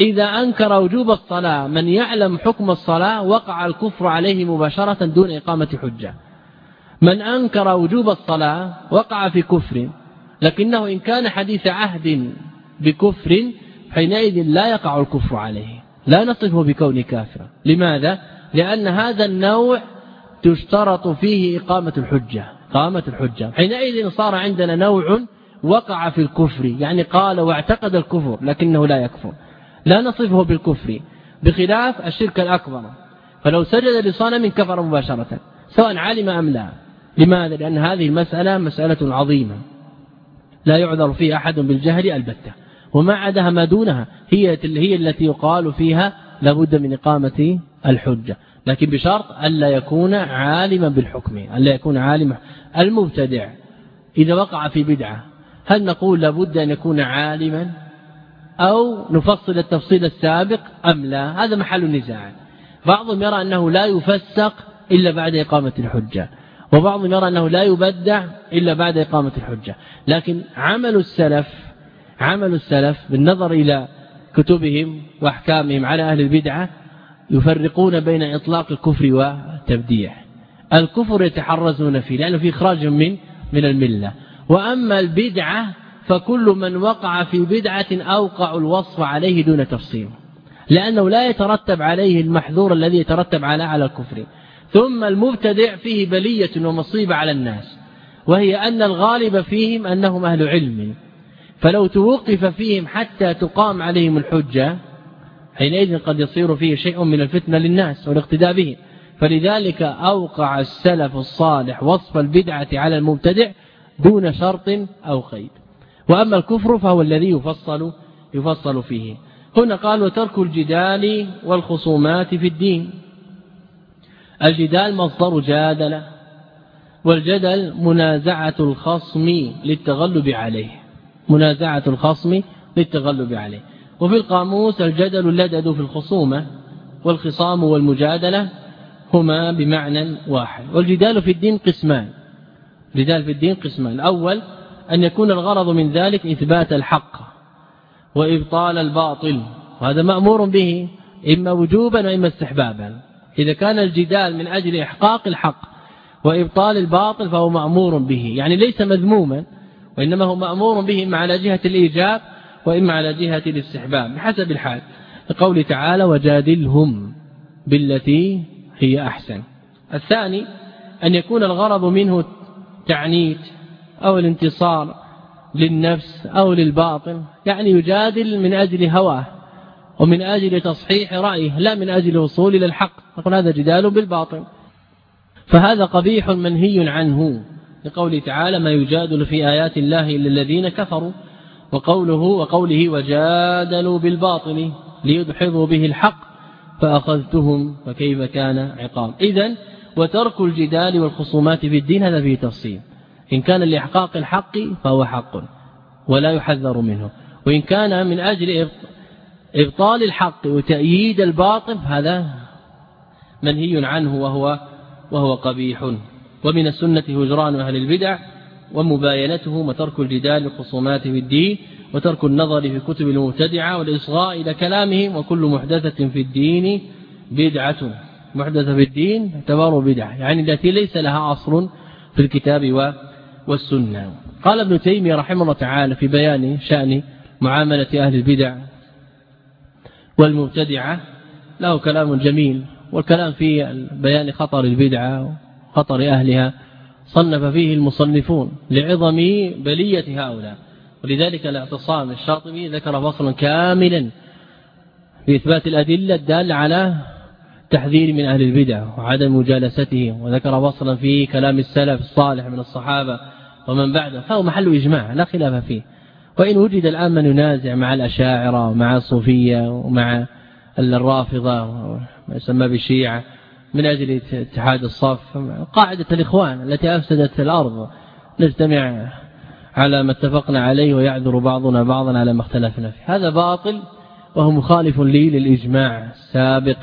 S1: إذا أنكر وجوب الصلاة من يعلم حكم الصلاة وقع الكفر عليه مباشرة دون إقامة حجة. من أنكر وجوب الصلاة وقع في كفر. لكنه إن كان حديث عهد بكفر حينئذ لا يقع الكفر عليه. لا نصفه بكون كافرا. لماذا؟ لأن هذا النوع تشترط فيه إقامة الحجة. قامة الحجة. حينئذ صار عندنا نوع وقع في الكفر. يعني قال واعتقد الكفر لكنه لا يكفر. لا نصفه بالكفر. بخلاف الشرك الأكبر. فلو سجد لصنم كفر مباشرة سواء علم أم لا. لماذا؟ لأن هذه المسألة مسألة عظيمة. لا يعذر فيها أحد بالجهل البتة. وما عدها ما دونها. هي هي التي يقال فيها لابد من إقامة الحجة. لكن بشرط ألا يكون عالما بالحكم ألا يكون عالما. المبتدع إذا وقع في بدعة هل نقول لابد أن يكون عالما؟ أو نفصل التفصيل السابق أم لا؟ هذا محل النزاع بعضهم يرى أنه لا يفسق إلا بعد إقامة الحجة وبعضهم يرى أنه لا يبدع إلا بعد إقامة الحجة. لكن عمل السلف عمل السلف بالنظر إلى كتبهم وأحكامهم على أهل البدعة يفرقون بين إطلاق الكفر والتبديع. الكفر يتحرزون فيه لأنه في إخراج من من الملة. وأما البدعة فكل من وقع في بدعة أوقع الوصف عليه دون تفصيل لأنه لا يترتب عليه المحذور الذي يترتب على على الكفر. ثم المبتدع فيه بلية ومصيبة على الناس وهي أن الغالب فيهم أنهم أهل علم. فلو توقف فيهم حتى تقام عليهم الحجة حينئذ قد يصير فيه شيء من الفتنة للناس والاقتداء به. فلذلك أوقع السلف الصالح وصف البدعة على المبتدع دون شرط أو قيد. وأما الكفر فهو الذي يفصل يفصل فيه. هنا قال وترك الجدال والخصومات في الدين. الجدال مصدر جادل والجدل منازعة الخصم للتغلب عليه. منازعة الخصم للتغلب عليه. وفي القاموس الجدل اللدد في الخصومة والخصام والمجادلة هما بمعنى واحد. والجدال في الدين قسمان. الجدال في الدين قسمان. الأول أن يكون الغرض من ذلك إثبات الحق وإبطال الباطل. وهذا مأمور به إما وجوبا وإما استحبابا. إذا كان الجدال من أجل إحقاق الحق وإبطال الباطل فهو مأمور به. يعني ليس مذموما. وإنما هو مأمور به إما على جهة الإيجاب وإما على جهة الاستحباب بحسب الحال. لقول تعالى وجادلهم بالتي هي أحسن. الثاني أن يكون الغرض منه تعنيت أو الانتصار للنفس أو للباطل يعني يجادل من أجل هواه ومن أجل تصحيح رأيه لا من أجل الوصول إلى الحق. نقول هذا جدال بالباطل. فهذا قبيح منهي عنه. لقوله تعالى ما يجادل في آيات الله إلا الذين كفروا وقوله وقوله وجادلوا بالباطل ليدحضوا به الحق فأخذتهم فكيف كان عقاب. إذا وترك الجدال والخصومات في الدين هذا فيه تفصيل. إن كان لإحقاق الحق فهو حق ولا يحذر منه. وإن كان من أجل إبطال الحق وتأييد الباطل هذا منهي عنه وهو وهو قبيح. ومن السنة هجران أهل البدع ومباينتهم وترك الجدال والخصومات في الدين وترك النظر في كتب المبتدعة والإصغاء إلى كلامهم وكل محدثة في الدين بدعة. محدثة في الدين اعتبار بدعة يعني التي ليس لها أصل في الكتاب والسنة. قال ابن تيمية رحمه الله تعالى في بيان شأن معاملة أهل البدع والمبتدعة له كلام جميل والكلام في بيان خطر البدعة وخطر أهلها صنف فيه المصنفون لعظم بلية هؤلاء. ولذلك الاعتصام الشاطبي ذكر فصلا كاملا في إثبات الأدلة الدالة على تحذير من أهل البدع وعدم مجالستهم. وذكر فصلا في كلام السلف الصالح من الصحابة ومن بعده فهو محل إجماع لا خلاف فيه. وإن وجد الآن من ينازع مع الأشاعرة ومع الصوفية ومع الرافضة ما يسمى بالشيعة من أجل اتحاد الصف. قاعدة الإخوان التي أفسدت الأرض نجتمع على ما اتفقنا عليه ويعذر بعضنا بعضا على ما اختلفنا فيه. هذا باطل وهو مخالف لي للإجماع السابق.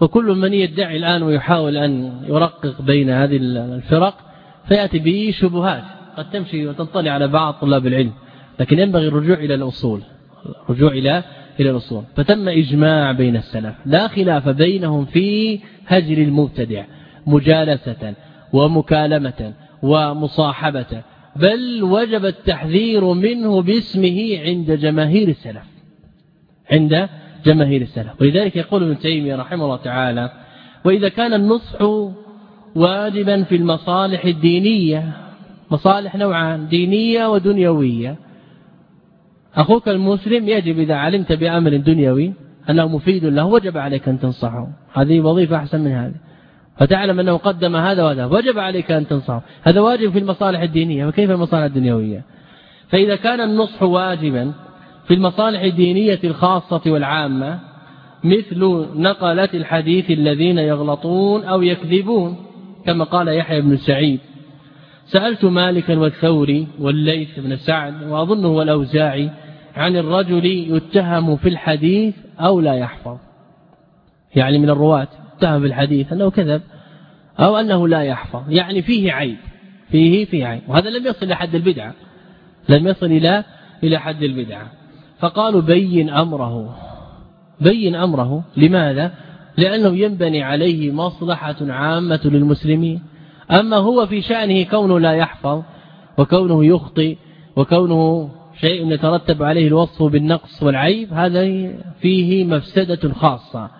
S1: وكل من يدعي الآن ويحاول أن يرقق بين هذه الفرق فيأتي به شبهات قد تمشي وتنطلع على بعض طلاب العلم. لكن ينبغي الرجوع إلى الأصول الرجوع إلى إلى الأصول فتم إجماع بين السلف. لا خلاف بينهم في هجر المبتدع مجالسة ومكالمة ومصاحبة بل وجب التحذير منه باسمه عند جماهير السلف. عند جماهير السلف. ولذلك يقول ابن تيمية رحمه الله تعالى وإذا كان النصح واجبا في المصالح الدينية مصالح نوعان دينية ودنيوية أخوك المسلم يجب إذا علمت بأمر دنيوي أنه مفيد له وجب عليك أن تنصحه. هذه وظيفة أحسن من هذه. فتعلم أنه قدم هذا وهذا وجب عليك أن تنصحه. هذا واجب في المصالح الدينية وكيف المصالح الدنيوية؟ فإذا كان النصح واجبا في المصالح الدينية الخاصة والعامة مثل نقلة الحديث الذين يغلطون أو يكذبون كما قال يحيى بن سعيد. سألت مالكا والثوري والليث بن سعد وأظنه والأوزاعي عن الرجل يتهم في الحديث أو لا يحفظ. يعني من الرواة يتهم في الحديث أنه كذب أو أنه لا يحفظ. يعني فيه عيب فيه فيه عيب. وهذا لم يصل إلى حد البدعة لم يصل إلى إلى حد البدعة. فقالوا بين أمره. بين أمره. لماذا؟ لأنه ينبني عليه مصلحة عامة للمسلمين. أما هو في شأنه كونه لا يحفظ وكونه يخطئ وكونه شيء يترتب عليه الوصف بالنقص والعيب هذا فيه مفسدة خاصة.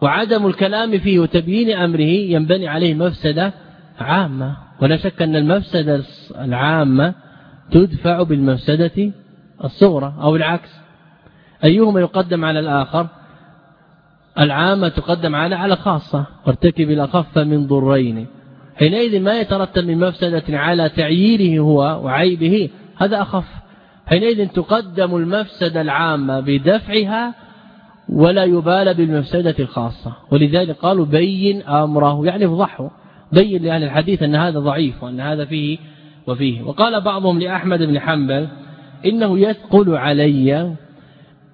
S1: وعدم الكلام فيه وتبيين أمره ينبني عليه مفسدة عامة. ولا شك أن المفسدة العامة تدفع بالمفسدة الصغرى أو العكس. أيهما يقدم على الآخر؟ العامة تقدم على على خاصة. وارتكب الأخف من ضرين. حينئذ ما يترتب من مفسدة على تعييره هو وعيبه هذا أخف. حينئذ تقدم المفسدة العامة بدفعها ولا يبال بالمفسدة الخاصة. ولذلك قالوا بين أمره يعني افضحه بين لأهل الحديث أن هذا ضعيف وأن هذا فيه وفيه. وقال بعضهم لأحمد بن حنبل إنه يثقل علي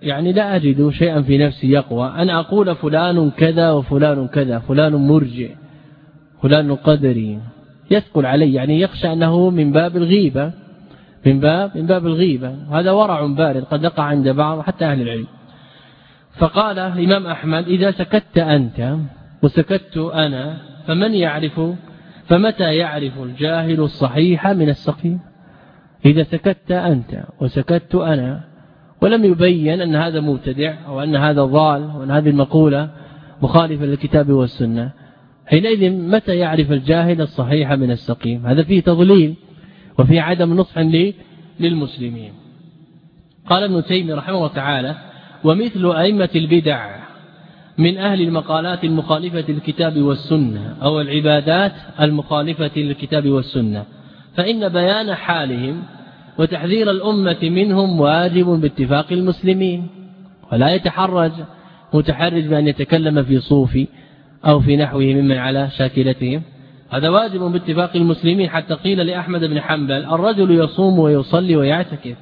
S1: يعني لا أجد شيئا في نفسي يقوى أن أقول فلان كذا وفلان كذا فلان مرجع. فلان قدري. يثقل علي يعني يخشى أنه من باب الغيبة من باب من باب الغيبة. هذا ورع بارد قد يقع عند بعض حتى أهل العلم. فقال الإمام أحمد إذا سكت أنت وسكت أنا فمن يعرف فمتى يعرف الجاهل الصحيح من السقيم؟ إذا سكت أنت وسكت أنا. ولم يبين أن هذا مبتدع أو أن هذا ضال وأن هذه المقولة مخالفة للكتاب والسنة. حينئذ متى يعرف الجاهل الصحيح من السقيم؟ هذا فيه تضليل وفيه عدم نصح للمسلمين. قال ابن تيمية رحمه الله تعالى ومثل أئمة البدع من أهل المقالات المخالفة للكتاب والسنة أو العبادات المخالفة للكتاب والسنة فإن بيان حالهم وتحذير الأمة منهم واجب باتفاق المسلمين ولا يتحرج متحرج بأن يتكلم في صوفي أو في نحوه ممن على شاكلتهم. هذا واجب باتفاق المسلمين حتى قيل لأحمد بن حنبل الرجل يصوم ويصلي ويعتكف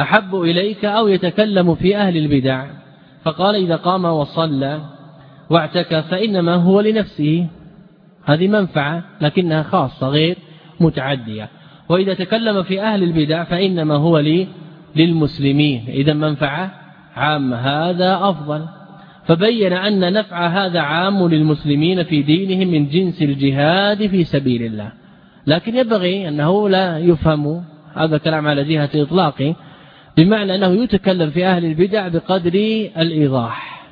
S1: أحب إليك أو يتكلم في أهل البدع. فقال إذا قام وصلى واعتكف فإنما هو لنفسه. هذه منفعة لكنها خاصة غير متعدية. وإذا تكلم في أهل البدع فإنما هو لي للمسلمين. إذا منفعة عامة هذا أفضل. فبين أن نفع هذا عام للمسلمين في دينهم من جنس الجهاد في سبيل الله. لكن ينبغي أنه لا يفهم هذا كلام على جهة إطلاقه بمعنى أنه يتكلم في أهل البدع بقدر الإيضاح.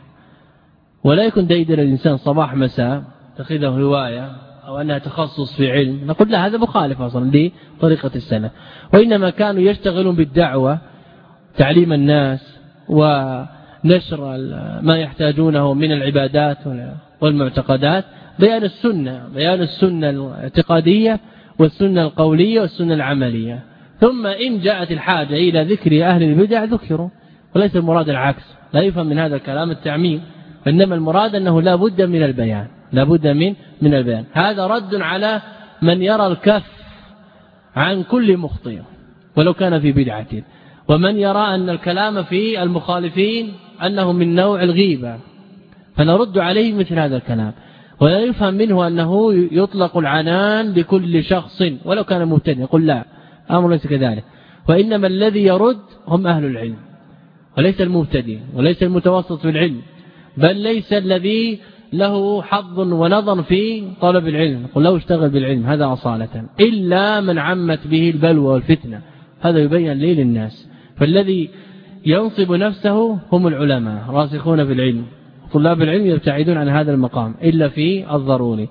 S1: ولا يكون ديدر الإنسان صباح مساء تخذه هواية أو أنها تخصص في علم نقول لا هذا مخالف أصلا لطريقة السنة. وإنما كانوا يشتغلون بالدعوة تعليم الناس ونشر ما يحتاجونه من العبادات والمعتقدات بيان السنة بيان السنة الاعتقادية والسنة القولية والسنة العملية. ثم إن جاءت الحاجة إلى ذكر أهل البدع ذكروا وليس المراد العكس. لا يفهم من هذا الكلام التعميم إنما المراد أنه لا بد من البيان لا بد من من البيان. هذا رد على من يرى الكف عن كل مخطئ ولو كان في بدعة. ومن يرى أن الكلام في المخالفين أنه من نوع الغيبة فنرد عليه مثل هذا الكلام. ولا يفهم منه أنه يطلق العنان لكل شخص ولو كان مبتدئ يقول لا أمر ليس كذلك. وإنما الذي يرد هم أهل العلم وليس المبتدئ وليس المتوسط في العلم بل ليس الذي له حظ ونظر في طلب العلم. قل له اشتغل بالعلم هذا أصالة إلا من عمت به البلوى والفتنة. هذا يبين لي للناس. فالذي ينصب نفسه هم العلماء راسخون في العلم. طلاب العلم يبتعدون عن هذا المقام إلا في الضروري.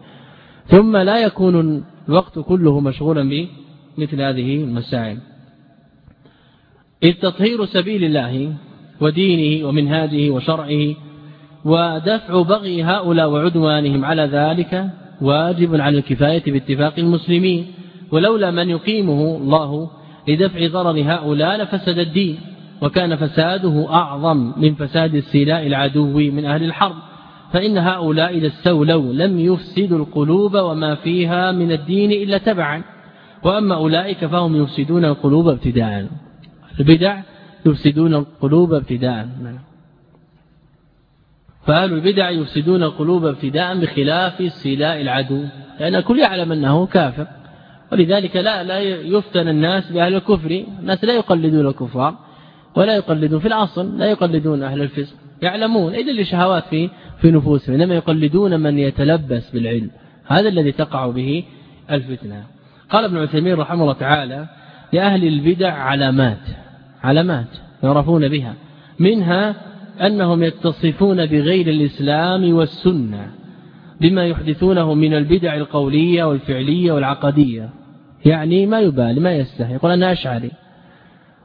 S1: ثم لا يكون الوقت كله مشغولا بمثل هذه المسائل. إذ تطهير سبيل الله ودينه ومنهاجه وشرعه ودفع بغي هؤلاء وعدوانهم على ذلك واجب على الكفاية باتفاق المسلمين. ولولا من يقيمه الله لدفع ضرر هؤلاء لفسد الدين. وكان فساده أعظم من فساد السلاء العدو من أهل الحرب فإن هؤلاء إذا استولوا لم يفسدوا القلوب وما فيها من الدين إلا تبعا وأما أولئك فهم يفسدون القلوب ابتداء. البدع يفسدون القلوب ابتداء. فأهل البدع يفسدون القلوب ابتداء بخلاف السلاء العدو لأن الكل يعلم أنه كافر ولذلك لا لا يفتن الناس بأهل الكفر الناس لا يقلدون الكفار. ولا يقلدون في الأصل لا يقلدون أهل الفسق يعلمون إلا لشهوات في في نفوسهم إنما يقلدون من يتلبس بالعلم. هذا الذي تقع به الفتنة. قال ابن عثيمين رحمه الله تعالى لأهل البدع علامات علامات يعرفون بها. منها أنهم يتصفون بغير الإسلام والسنة بما يحدثونه من البدع القولية والفعلية والعقدية. يعني ما يبالي ما يستحي. يقول أنا أشعري.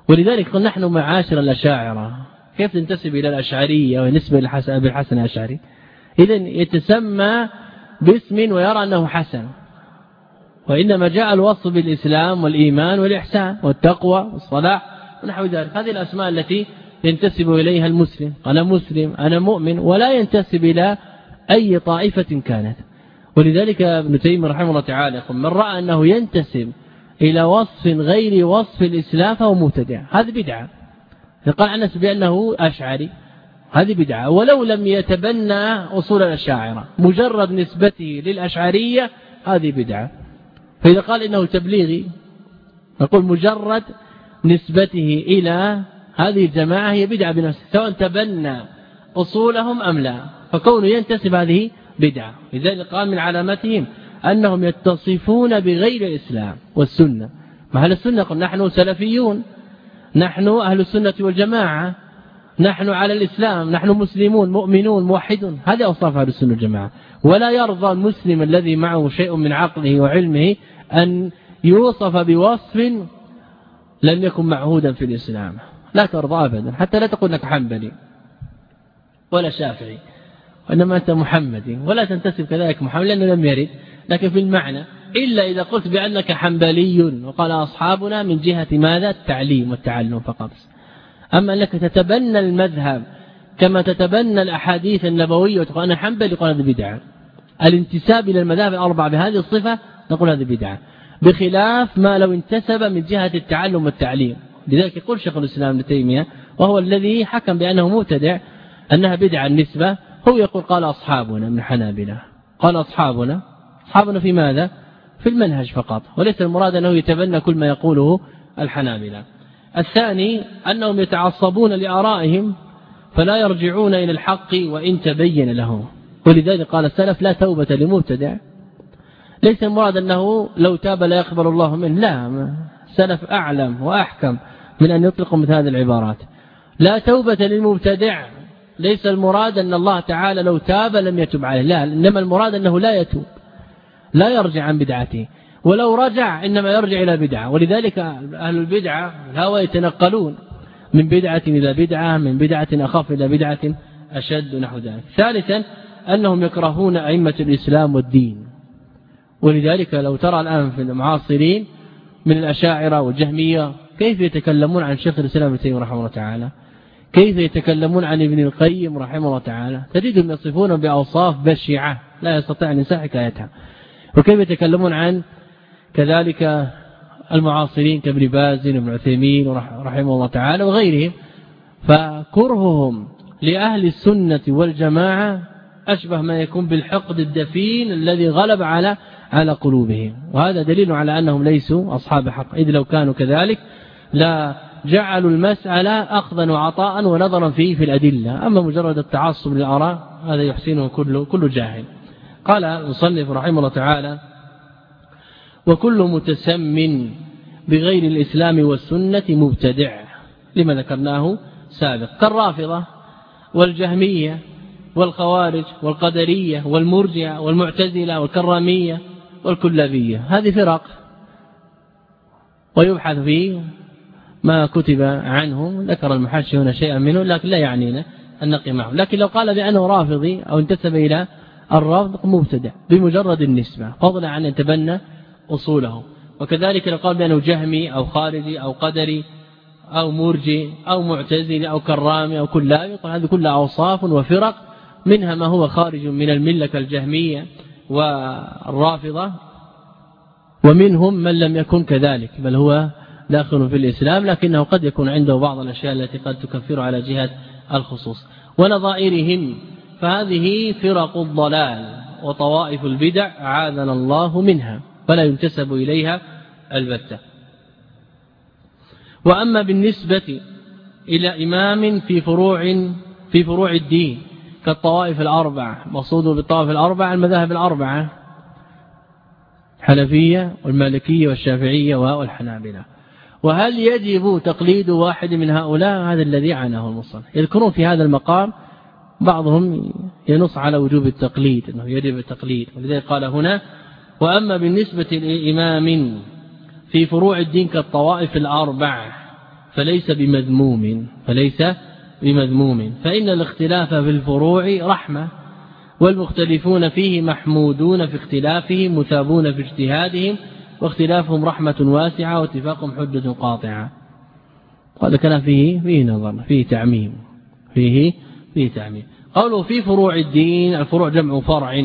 S1: ولذلك قل نحن معاشر الأشاعرة. كيف تنتسب إلى الأشعرية ونسبة أبي الحسن الأشعري؟ إذا يتسمى باسم ويرى أنه حسن. وإنما جاء الوصف بالإسلام والإيمان والإحسان والتقوى والصلاح ونحو ذلك. هذه الأسماء التي ينتسب إليها المسلم. أنا مسلم أنا مؤمن ولا ينتسب إلى أي طائفة كانت. ولذلك ابن تيمية رحمه الله تعالى من رأى أنه ينتسب إلى وصف غير وصف الإسلام فهو مبتدع. هذه بدعة. فقال عن نفسه بأنه أشعري. هذه بدعة. ولو لم يتبنى أصول الأشاعرة مجرد نسبته للأشعرية هذه بدعة. فإذا قال إنه تبليغي نقول مجرد نسبته إلى هذه الجماعة هي بدعة بنفسه سواء تبنى أصولهم أم لا. فكونه ينتسب هذه بدعة. لذلك قال من علامتهم أنهم يتصفون بغير الإسلام والسنة. ما أهل السنة قل نحن سلفيون. نحن أهل السنة والجماعة. نحن على الإسلام. نحن مسلمون مؤمنون موحدون. هذه أوصاف أهل السنة والجماعة. ولا يرضى المسلم الذي معه شيء من عقله وعلمه أن يوصف بوصف لم يكن معهودا في الإسلام. لا ترضى أبدا. حتى لا تقول انك حنبلي ولا شافعي. وإنما أنت محمدي. ولا تنتسب كذلك محمد لأنه لم يرد. لكن في المعنى إلا إذا قلت بأنك حنبلي وقال أصحابنا من جهة ماذا؟ التعليم والتعلم فقط. أما أنك تتبنى المذهب كما تتبنى الأحاديث النبوية وتقول أنا حنبلي يقول هذا بدعة. الانتساب إلى المذاهب الأربعة بهذه الصفة نقول هذه بدعة. بخلاف ما لو انتسب من جهة التعلم والتعليم. لذلك يقول شيخ الإسلام ابن تيمية وهو الذي حكم بأنه مبتدع أنها بدعة النسبة هو يقول قال أصحابنا من حنابلة. قال أصحابنا أصحابنا في ماذا؟ في المنهج فقط وليس المراد أنه يتبنى كل ما يقوله الحنابلة. الثاني أنهم يتعصبون لآرائهم فلا يرجعون إلى الحق وإن تبين لهم. ولذلك قال السلف لا توبة لمبتدع. ليس المراد أنه لو تاب لا يقبل الله منه. لا السلف أعلم وأحكم من أن يطلقوا مثل هذه العبارات. لا توبة للمبتدع. ليس المراد أن الله تعالى لو تاب لم يتب عليه. لا إنما المراد أنه لا يتوب. لا يرجع عن بدعته. ولو رجع إنما يرجع إلى بدعة. ولذلك أهل البدعة الهوى يتنقلون من بدعة إلى بدعة من بدعة أخف إلى بدعة أشد نحو ذلك. ثالثا أنهم يكرهون أئمة الإسلام والدين. ولذلك لو ترى الآن في المعاصرين من الأشاعرة والجهمية كيف يتكلمون عن شيخ الإسلام ابن تيمية رحمه الله تعالى؟ كيف يتكلمون عن ابن القيم رحمه الله تعالى؟ تجدهم يصفون بأوصاف بشعة لا يستطيع أن ينسى حكايتها وكيف يتكلمون عن كذلك المعاصرين كابن باز وابن عثيمين رحمه الله تعالى وغيرهم. فكرههم لأهل السنة والجماعة أشبه ما يكون بالحقد الدفين الذي غلب على على قلوبهم. وهذا دليل على أنهم ليسوا أصحاب حق. إذ لو كانوا كذلك لا جعلوا المسألة أخذا وعطاء ونظرا فيه في الأدلة. أما مجرد التعصب للآراء هذا يحسنه كل كل جاهل. قال المصنف رحمه الله تعالى وكل متسم بغير الإسلام والسنة مبتدع لما ذكرناه سابق. كالرافضة والجهمية والخوارج والقدرية والمرجعة والمعتزلة والكرامية والكلابية. هذه فرق ويبحث في ما كتب عنه ذكر المحشي هنا شيئا منه لكن لا يعنينا أن نقي معه. لكن لو قال بأنه رافضي أو انتسب إلى الرافض مبتدع بمجرد النسبة فضلا عن يتبنى أصوله. وكذلك لو قال بأنه جهمي أو خارجي أو قدري أو مرجي أو معتزلي أو كرامي أو كلابي يقول هذه كلها أوصاف وفرق منها ما هو خارج من الملة كالجهمية والرافضة ومنهم من لم يكن كذلك بل هو داخل في الإسلام لكنه قد يكون عنده بعض الأشياء التي قد تكفر على جهة الخصوص. ونظائرهم فهذه فرق الضلال وطوائف البدع عاذنا الله منها فلا ينتسب إليها البتة. وأما بالنسبة إلى إمام في فروع في فروع الدين كالطوائف الأربع مقصود بالطوائف الأربع المذاهب الأربعة الحنفية والمالكية والشافعية والحنابلة. وهل يجب تقليد واحد من هؤلاء؟ هذا الذي عناه المصنف. يذكرون في هذا المقام بعضهم ينص على وجوب التقليد إنه يجب التقليد ولذلك قال هنا وأما بالنسبة لإمام في فروع الدين كالطوائف الأربع فليس بمذموم فليس بمذموم. فإن الاختلاف في الفروع رحمة والمختلفون فيه محمودون في اختلافهم مثابون في اجتهادهم واختلافهم رحمة واسعة واتفاقهم حجة قاطعة. هذا كلام فيه فيه نظر فيه تعميم فيه فيه تعميم قوله في فروع الدين الفروع جمع فرع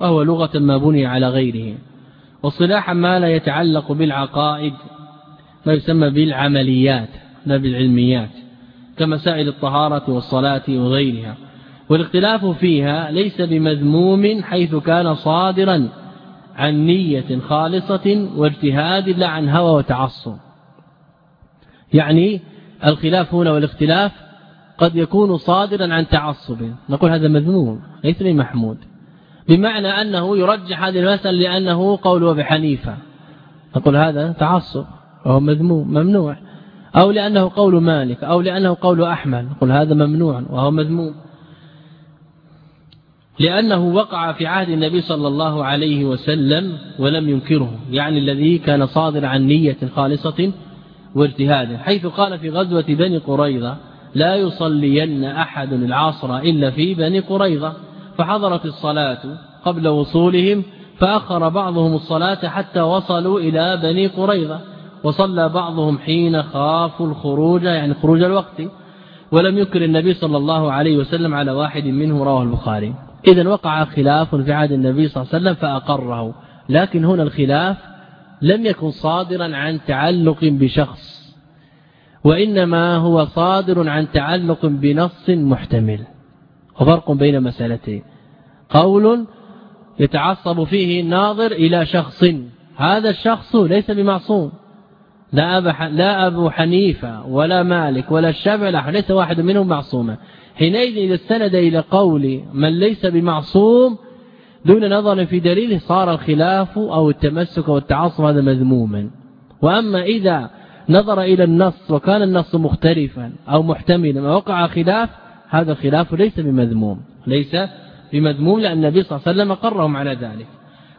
S1: وهو لغة ما بني على غيره. وصلاحا ما لا يتعلق بالعقائد ما يسمى بالعمليات لا بالعلميات كمسائل الطهارة والصلاة وغيرها. والاختلاف فيها ليس بمذموم حيث كان صادرا عن نية خالصة واجتهاد لا عن هوى وتعصب. يعني الخلاف هنا والاختلاف قد يكون صادرا عن تعصب. نقول هذا مذموم ليس بمحمود. بمعنى أنه يرجح هذه المسألة لأنه قول أبي حنيفة. نقول هذا تعصب وهو مذموم ممنوع. أو لأنه قول مالك أو لأنه قول أحمد. نقول هذا ممنوع وهو مذموم. لأنه وقع في عهد النبي صلى الله عليه وسلم ولم ينكره يعني الذي كان صادر عن نية خالصة واجتهاد حيث قال في غزوة بني قريظة لا يصلين أحد العصر إلا في بني قريظة. فحضرت الصلاة قبل وصولهم فأخر بعضهم الصلاة حتى وصلوا إلى بني قريظة. وصلى بعضهم حين خافوا الخروج يعني خروج الوقت. ولم يكر النبي صلى الله عليه وسلم على واحد منهم رواه البخاري. إذا وقع خلاف في عهد النبي صلى الله عليه وسلم فأقره. لكن هنا الخلاف لم يكن صادرا عن تعلق بشخص. وإنما هو صادر عن تعلق بنص محتمل. وفرق بين مسألتين. قول يتعصب فيه الناظر إلى شخص. هذا الشخص ليس بمعصوم. لا, لا أبو حنيفة ولا مالك ولا الشافعي ليس واحد منهم معصوما. حينئذ إذا استند إلى قول من ليس بمعصوم دون نظر في دليله صار الخلاف أو التمسك والتعصب هذا مذموما. وأما إذا نظر إلى النص وكان النص مختلفا أو محتملا ووقع خلاف هذا الخلاف ليس بمذموم ليس بمذموم لأن النبي صلى الله عليه وسلم قرهم على ذلك.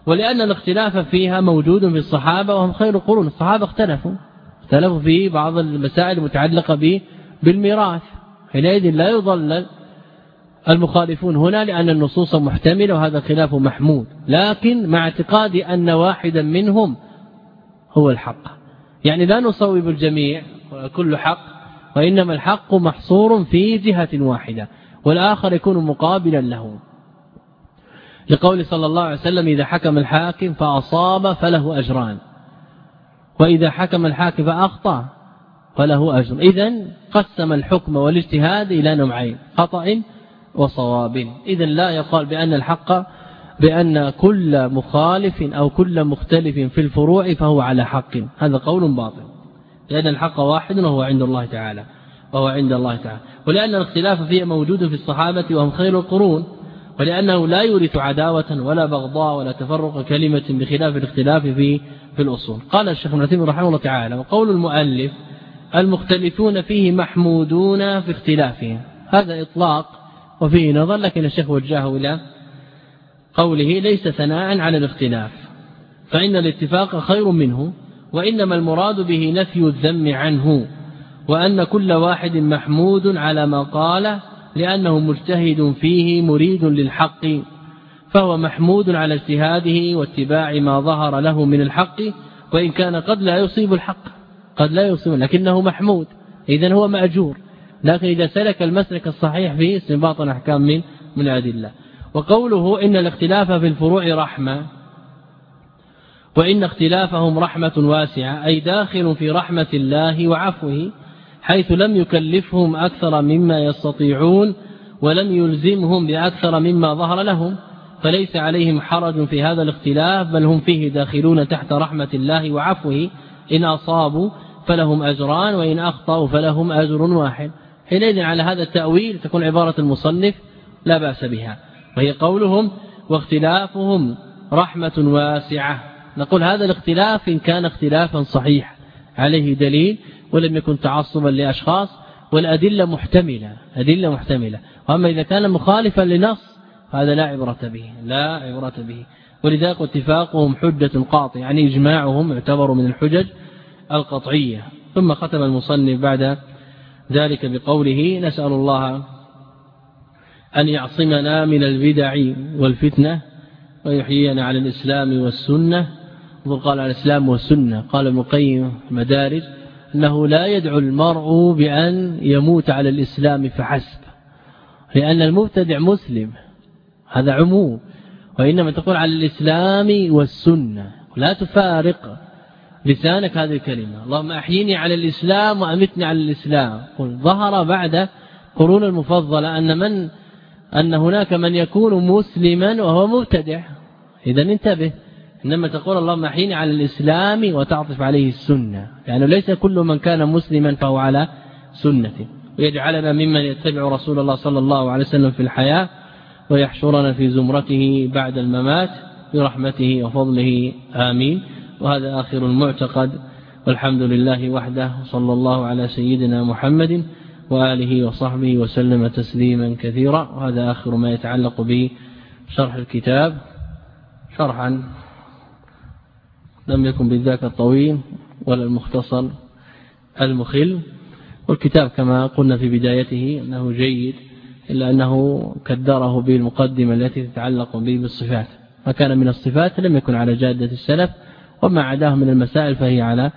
S1: ولأن الاختلاف فيها موجود في الصحابة وهم خير القرون الصحابة اختلفوا اختلفوا في بعض المسائل المتعلقة بالميراث. حينئذ لا يضلل المخالفون هنا لأن النصوص محتملة وهذا خلاف محمود لكن مع اعتقاد أن واحدا منهم هو الحق. يعني لا نصوب الجميع كل حق وإنما الحق محصور في جهة واحدة والآخر يكون مقابلا له. لقول صلى الله عليه وسلم إذا حكم الحاكم فأصاب فله أجران وإذا حكم الحاكم فأخطأ فله أجر. إذا قسم الحكم والاجتهاد إلى نوعين خطأ وصواب. إذا لا يقال بأن الحق بأن كل مخالف أو كل مختلف في الفروع فهو على حق. هذا قول باطل. لأن الحق واحد وهو عند الله تعالى. وهو عند الله تعالى. ولأن الاختلاف فيه موجود في الصحابة وهم خير القرون. ولأنه لا يورث عداوة ولا بغضاء ولا تفرق كلمة بخلاف الاختلاف في في الأصول. قال الشيخ ابن رحمه الله تعالى وقول المؤلف المختلفون فيه محمودون في اختلافهم. هذا إطلاق وفيه نظر لكن الشيخ وجهه إلى قوله ليس ثناء على الاختلاف فإن الاتفاق خير منه وإنما المراد به نفي الذم عنه وأن كل واحد محمود على ما قال لأنه مجتهد فيه مريد للحق فهو محمود على اجتهاده واتباع ما ظهر له من الحق وإن كان قد لا يصيب الحق قد لا يصيب لكنه محمود إذا هو مأجور لكن إذا سلك المسلك الصحيح في استنباط الأحكام من من الادله وقوله إن الاختلاف في الفروع رحمة وإن اختلافهم رحمة واسعة أي داخل في رحمة الله وعفوه حيث لم يكلفهم أكثر مما يستطيعون ولم يلزمهم بأكثر مما ظهر لهم فليس عليهم حرج في هذا الاختلاف بل هم فيه داخلون تحت رحمة الله وعفوه إن أصابوا فلهم أجران وإن أخطأوا فلهم أجر واحد. حينئذ على هذا التأويل تكون عبارة المصنف لا بأس بها. وهي قولهم واختلافهم رحمة واسعة. نقول هذا الاختلاف إن كان اختلافا صحيح عليه دليل ولم يكن تعصبا لأشخاص والأدلة محتملة أدلة محتملة. وأما إذا كان مخالفا لنص هذا لا عبرة به لا عبرة به. ولذلك اتفاقهم حجة قاطعة يعني إجماعهم يعتبر من الحجج القطعية. ثم ختم المصنف بعد ذلك بقوله نسأل الله أن يعصمنا من البدع والفتنة ويحيينا على الإسلام والسنة. قال على الإسلام والسنة. قال ابن القيم مدارج أنه لا يدعو المرء بأن يموت على الإسلام فحسب لأن المبتدع مسلم هذا عموم وإنما تقول على الإسلام والسنة. لا تفارق لسانك هذه الكلمة. اللهم أحييني على الإسلام وأمتني على الإسلام. قل ظهر بعد قرون المفضلة أن من أن هناك من يكون مسلما وهو مبتدع. إذا انتبه. إنما تقول اللهم أحيني على الإسلام وتعطف عليه السنة. لأنه ليس كل من كان مسلما فهو على سنة. ويجعلنا ممن يتبع رسول الله صلى الله عليه وسلم في الحياة ويحشرنا في زمرته بعد الممات برحمته وفضله. آمين. وهذا آخر المعتقد. والحمد لله وحده. صلى الله على سيدنا محمد وآله وصحبه وسلم تسليما كثيرا. وهذا آخر ما يتعلق بشرح الكتاب. شرحا لم يكن بالذاك الطويل ولا المختصر المخل. والكتاب كما قلنا في بدايته أنه جيد إلا أنه كدره بالمقدمة التي تتعلق به بالصفات. ما كان من الصفات لم يكن على جادة السلف وما عداه من المسائل فهي على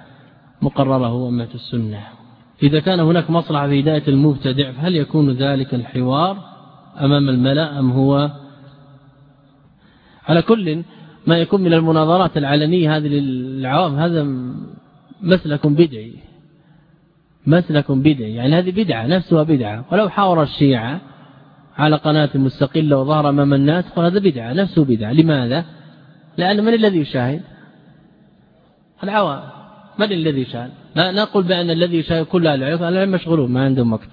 S1: مقرره أمة السنة. إذا كان هناك مصلحة في هداية المبتدع فهل يكون ذلك الحوار أمام الملأ أم هو على كل ما يكون من المناظرات العلنية هذه للعوام هذا مسلك بدعي مسلك بدعي يعني هذه بدعة نفسها بدعة ولو حاور الشيعة على قناة مستقلة وظهر أمام الناس قال هذا بدعة نفسه بدعة لماذا؟ لأن من الذي يشاهد؟ العوام من الذي يشاهد؟ لا نقول بأن الذي يشاهد كل العلم العلم مشغولون ما عندهم وقت.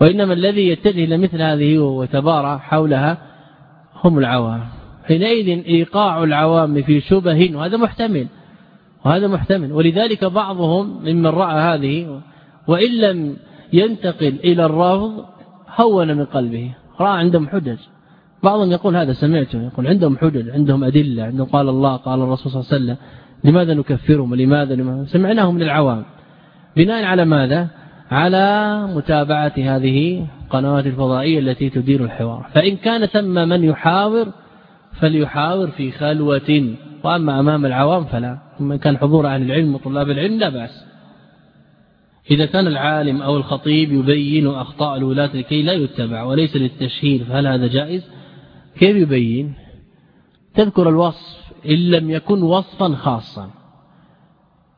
S1: وإنما الذي يتجه إلى مثل هذه وتبارى حولها هم العوام. حينئذ إيقاع العوام في شبه وهذا محتمل وهذا محتمل. ولذلك بعضهم ممن رأى هذه وإن لم ينتقل إلى الرافض هون من قلبه. رأى عندهم حجج. بعضهم يقول هذا سمعته يقول عندهم حجج عندهم أدلة عندهم قال الله قال الرسول صلى الله عليه وسلم. لماذا نكفرهم ولماذا لماذا سمعناه من العوام. بناء على ماذا؟ على متابعة هذه القنوات الفضائية التي تدير الحوار. فإن كان ثم من يحاور فليحاور في خلوة. وأما أمام العوام فلا. ثم كان حضور أهل العلم وطلاب العلم لا بأس. إذا كان العالم أو الخطيب يبين أخطاء الولاة لكي لا يتبع وليس للتشهير فهل هذا جائز؟ كيف يبين؟ تذكر الوصف. إن لم يكن وصفا خاصا.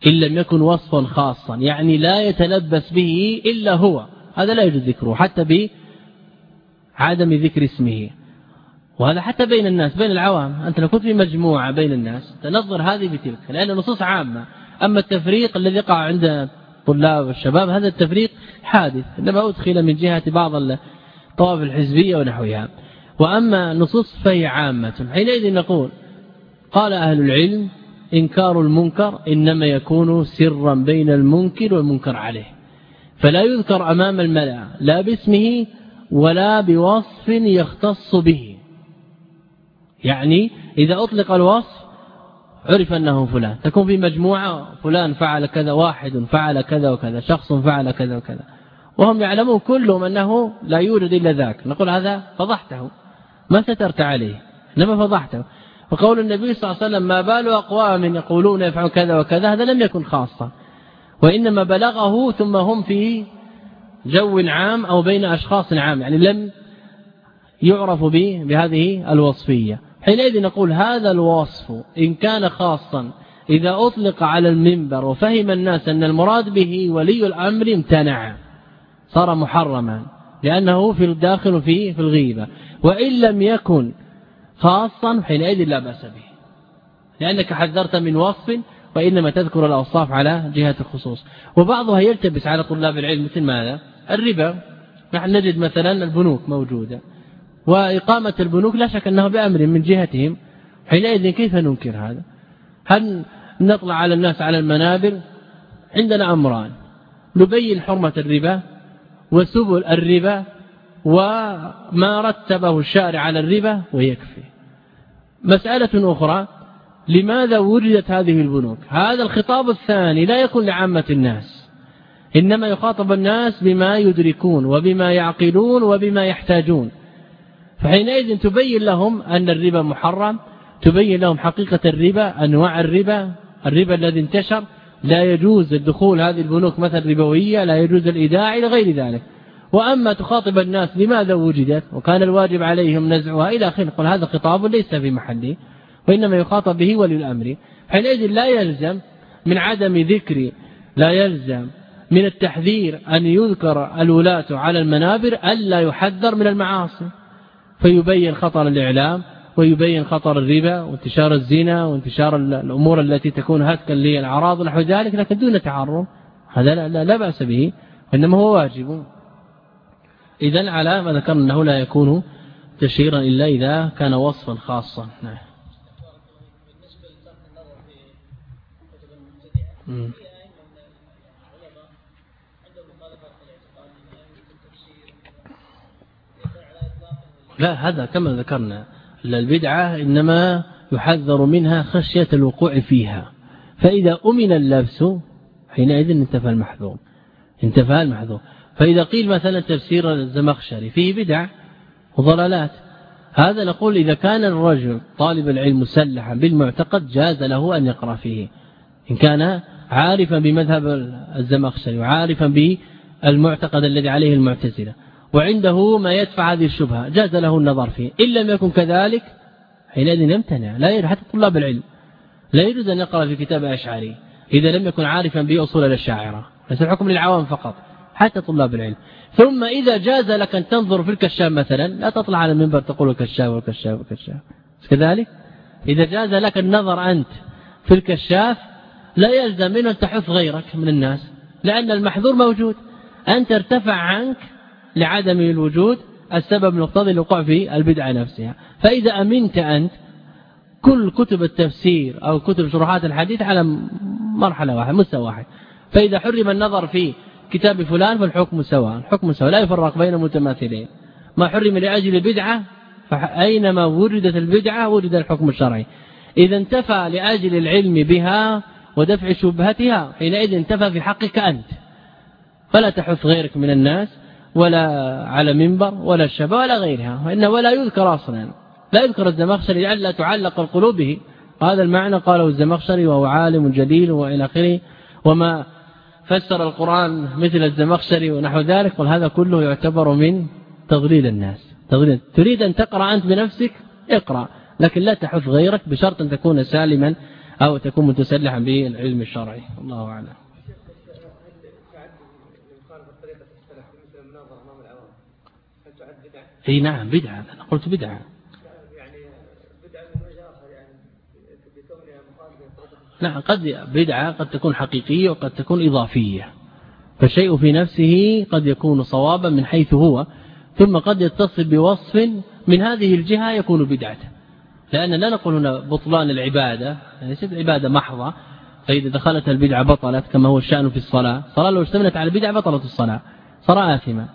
S1: إن لم يكن وصفا خاصا. يعني لا يتلبس به إلا هو. هذا لا يجوز ذكره. حتى بعدم ذكر اسمه. وهذا حتى بين الناس بين العوام. أنت لو كنت في مجموعة بين الناس تنظر هذه بتلك. لأن النصوص عامة. أما التفريق الذي يقع عند طلاب والشباب هذا التفريق حادث. إنما أدخل من جهة بعض الطوائف الحزبية ونحوها. وأما نصوص فهي عامة. حينئذ نقول قال أهل العلم إنكار المنكر إنما يكون سرا بين المنكر والمنكر عليه. فلا يذكر أمام الملأ لا باسمه ولا بوصف يختص به. يعني إذا أطلق الوصف عرف أنه فلان. تكون في مجموعة فلان فعل كذا واحد فعل كذا وكذا شخص فعل كذا وكذا. وهم يعلمون كلهم أنه لا يوجد إلا ذاك. نقول هذا فضحته. ما سترت عليه. إنما فضحته. وقول النبي صلى الله عليه وسلم ما بال أقوام يقولون يفعل كذا وكذا هذا لم يكن خاصا. وإنما بلغه ثم هم في جو عام أو بين أشخاص عام يعني لم يعرف به بهذه الوصفية. حينئذ نقول هذا الوصف إن كان خاصا إذا أطلق على المنبر وفهم الناس أن المراد به ولي الأمر امتنع صار محرما لأنه في الداخل فيه في الغيبة. وإن لم يكن خاصا حينئذ لا بأس به. لأنك حذرت من وصف وإنما تذكر الأوصاف على جهة الخصوص. وبعضها يلتبس على طلاب العلم مثل ماذا؟ الربا. نحن نجد مثلا البنوك موجودة. وإقامة البنوك لا شك أنه بأمر من جهتهم. حينئذ كيف ننكر هذا؟ هل نطلع على الناس على المنابر؟ عندنا أمران. نبين حرمة الربا وسبل الربا وما رتبه الشارع على الربا ويكفي. مسألة أخرى لماذا وجدت هذه البنوك؟ هذا الخطاب الثاني لا يكون لعامة الناس إنما يخاطب الناس بما يدركون وبما يعقلون وبما يحتاجون. فحينئذ تبين لهم أن الربا محرم تبين لهم حقيقة الربا أنواع الربا الربا الذي انتشر. لا يجوز الدخول هذه البنوك مثل ربوية لا يجوز الإيداع إلى غير ذلك. وأما تخاطب الناس لماذا وجدت؟ وكان الواجب عليهم نزعها إلى آخره. قل هذا خطاب ليس في محله وإنما يخاطب به ولي الأمر. حينئذ لا يلزم من عدم ذكر لا يلزم من التحذير أن يذكر الولاة على المنابر ألا يحذر من المعاصي. فيبين خطر الإعلام ويبين خطر الربا وانتشار الزنا وانتشار الأمور التي تكون هتكا للأعراض ونحو ذلك لكن دون تعرض. هذا لا, لا, لا بأس به وإنما هو واجب. إذا على ما ذكرنا أنه لا يكون تشيرا إلا إذا كان وصفا خاصا. نعم. لا هذا كما ذكرنا. البدعة إنما يحذر منها خشية الوقوع فيها. فإذا أمن اللبس حينئذ انتفى المحذور. انتفى المحذور. فإذا قيل مثلا تفسير الزمخشري فيه بدع وضلالات هذا نقول إذا كان الرجل طالب العلم مسلحا بالمعتقد جاز له أن يقرأ فيه. إن كان عارفا بمذهب الزمخشري وعارفا بالمعتقد الذي عليه المعتزلة وعنده ما يدفع هذه الشبهة جاز له النظر فيه. إن لم يكن كذلك حينئذ يمتنع لا حتى طلاب العلم لا يجوز أن يقرأ في كتاب أشعري إذا لم يكن عارفا بأصول الأشاعرة. ليس الحكم للعوام فقط. حتى طلاب العلم. ثم إذا جاز لك أن تنظر في الكشاف مثلا لا تطلع على المنبر تقول الكشاف والكشاف والكشاف. كذلك؟ إذا جاز لك النظر أنت في الكشاف لا يلزم منه أن تحث غيرك من الناس لأن المحذور موجود. أنت ارتفع عنك لعدم الوجود السبب المقتضي الوقوع في البدعة نفسها. فإذا أمنت أنت كل كتب التفسير أو كتب شروحات الحديث على مرحلة واحدة مستوى واحد. فإذا حرم النظر في كتاب فلان فالحكم سواء الحكم سواء لا يفرق بين المتماثلين. ما حرم لأجل البدعة فأينما وردت البدعة وجد الحكم الشرعي. إذا انتفى لأجل العلم بها ودفع شبهتها حينئذ انتفى في حقك أنت. فلا تحث غيرك من الناس ولا على منبر ولا الشبه ولا غيرها وإنه ولا يذكر أصلا. لا يذكر الزمخشري لئلا تعلق القلوب به. هذا المعنى قاله الزمخشري وهو عالم جليل وإلى آخره. وما فسر القرآن مثل الزمخشري ونحو ذلك قل هذا كله يعتبر من تضليل الناس. تضليل. تريد أن تقرأ أنت بنفسك؟ اقرأ. لكن لا تحث غيرك بشرط أن تكون سالما أو تكون متسلحا بالعلم الشرعي. الله أعلم. إي نعم بدعة. أنا قلت بدعة يعني بدعة من وجه آخر يعني نعم قد بدعة قد تكون حقيقية وقد تكون إضافية. فالشيء في نفسه قد يكون صوابا من حيث هو ثم قد يتصل بوصف من هذه الجهة يكون بدعة لأن لا نقول هنا بطلان العبادة ليست يعني عبادة محضة فإذا دخلت البدعة بطلت كما هو الشأن في الصلاة. الصلاة لو اشتملت على البدعة بطلت الصلاة. صار آثمة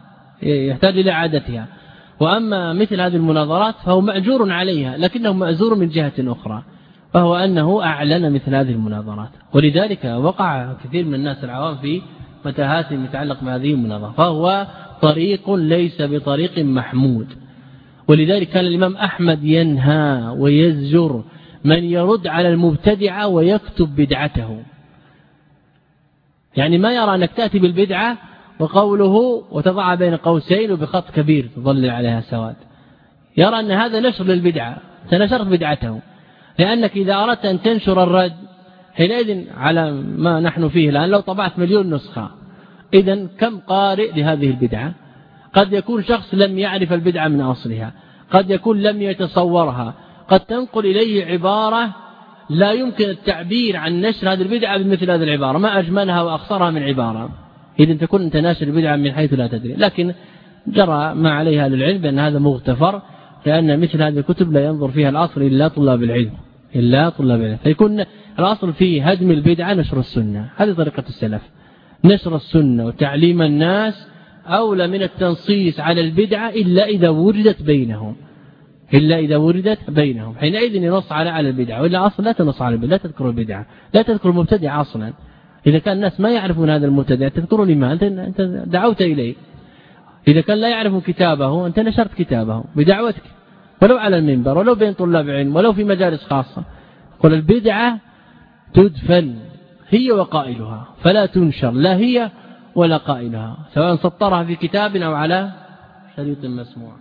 S1: يحتاج إلى عادتها. وأما مثل هذه المناظرات فهو مأجور عليها لكنه مأزور من جهة أخرى. فهو أنه أعلن مثل هذه المناظرات. ولذلك وقع كثير من الناس العوام في متاهات متعلق بهذه المناظرة. فهو طريق ليس بطريق محمود. ولذلك كان الإمام أحمد ينهى ويزجر من يرد على المبتدعة ويكتب بدعته. يعني ما يرى أنك تأتي بالبدعة وقوله وتضع بين قوسين وبخط كبير تظلل عليها سواد. يرى أن هذا نشر للبدعة. سنشرت بدعته. لأنك إذا أردت أن تنشر الرد حينئذ على ما نحن فيه الآن لو طبعت مليون نسخة إذا كم قارئ لهذه البدعة؟ قد يكون شخص لم يعرف البدعة من أصلها قد يكون لم يتصورها قد تنقل إليه عبارة لا يمكن التعبير عن نشر هذه البدعة بمثل هذه العبارة ما أجملها وأخصرها من عبارة. إذا تكون أنت ناشر البدعة من حيث لا تدري. لكن جرى ما عليها للعلم بأن هذا مغتفر لأن مثل هذه الكتب لا ينظر فيها الأصل إلا طلاب العلم. إلا طلاب العلم. فيكون الأصل في هدم البدعة نشر السنة. هذه طريقة السلف. نشر السنة وتعليم الناس أولى من التنصيص على البدعة إلا إذا وردت بينهم. إلا إذا وردت بينهم. حينئذ ينص على على البدعة. وإلا أصلا لا تنص على البدعة. لا تذكر البدعة. لا تذكر المبتدع أصلا. إذا كان الناس ما يعرفون هذا المبتدع تذكروا لما أنت دعوت إليه. إذا كان لا يعرف كتابه أنت نشرت كتابه بدعوتك. ولو على المنبر ولو بين طلاب علم ولو في مجالس خاصة. قل البدعة تدفن هي وقائلها فلا تنشر لا هي ولا قائلها سواء سطرها في كتاب أو على شريط مسموع.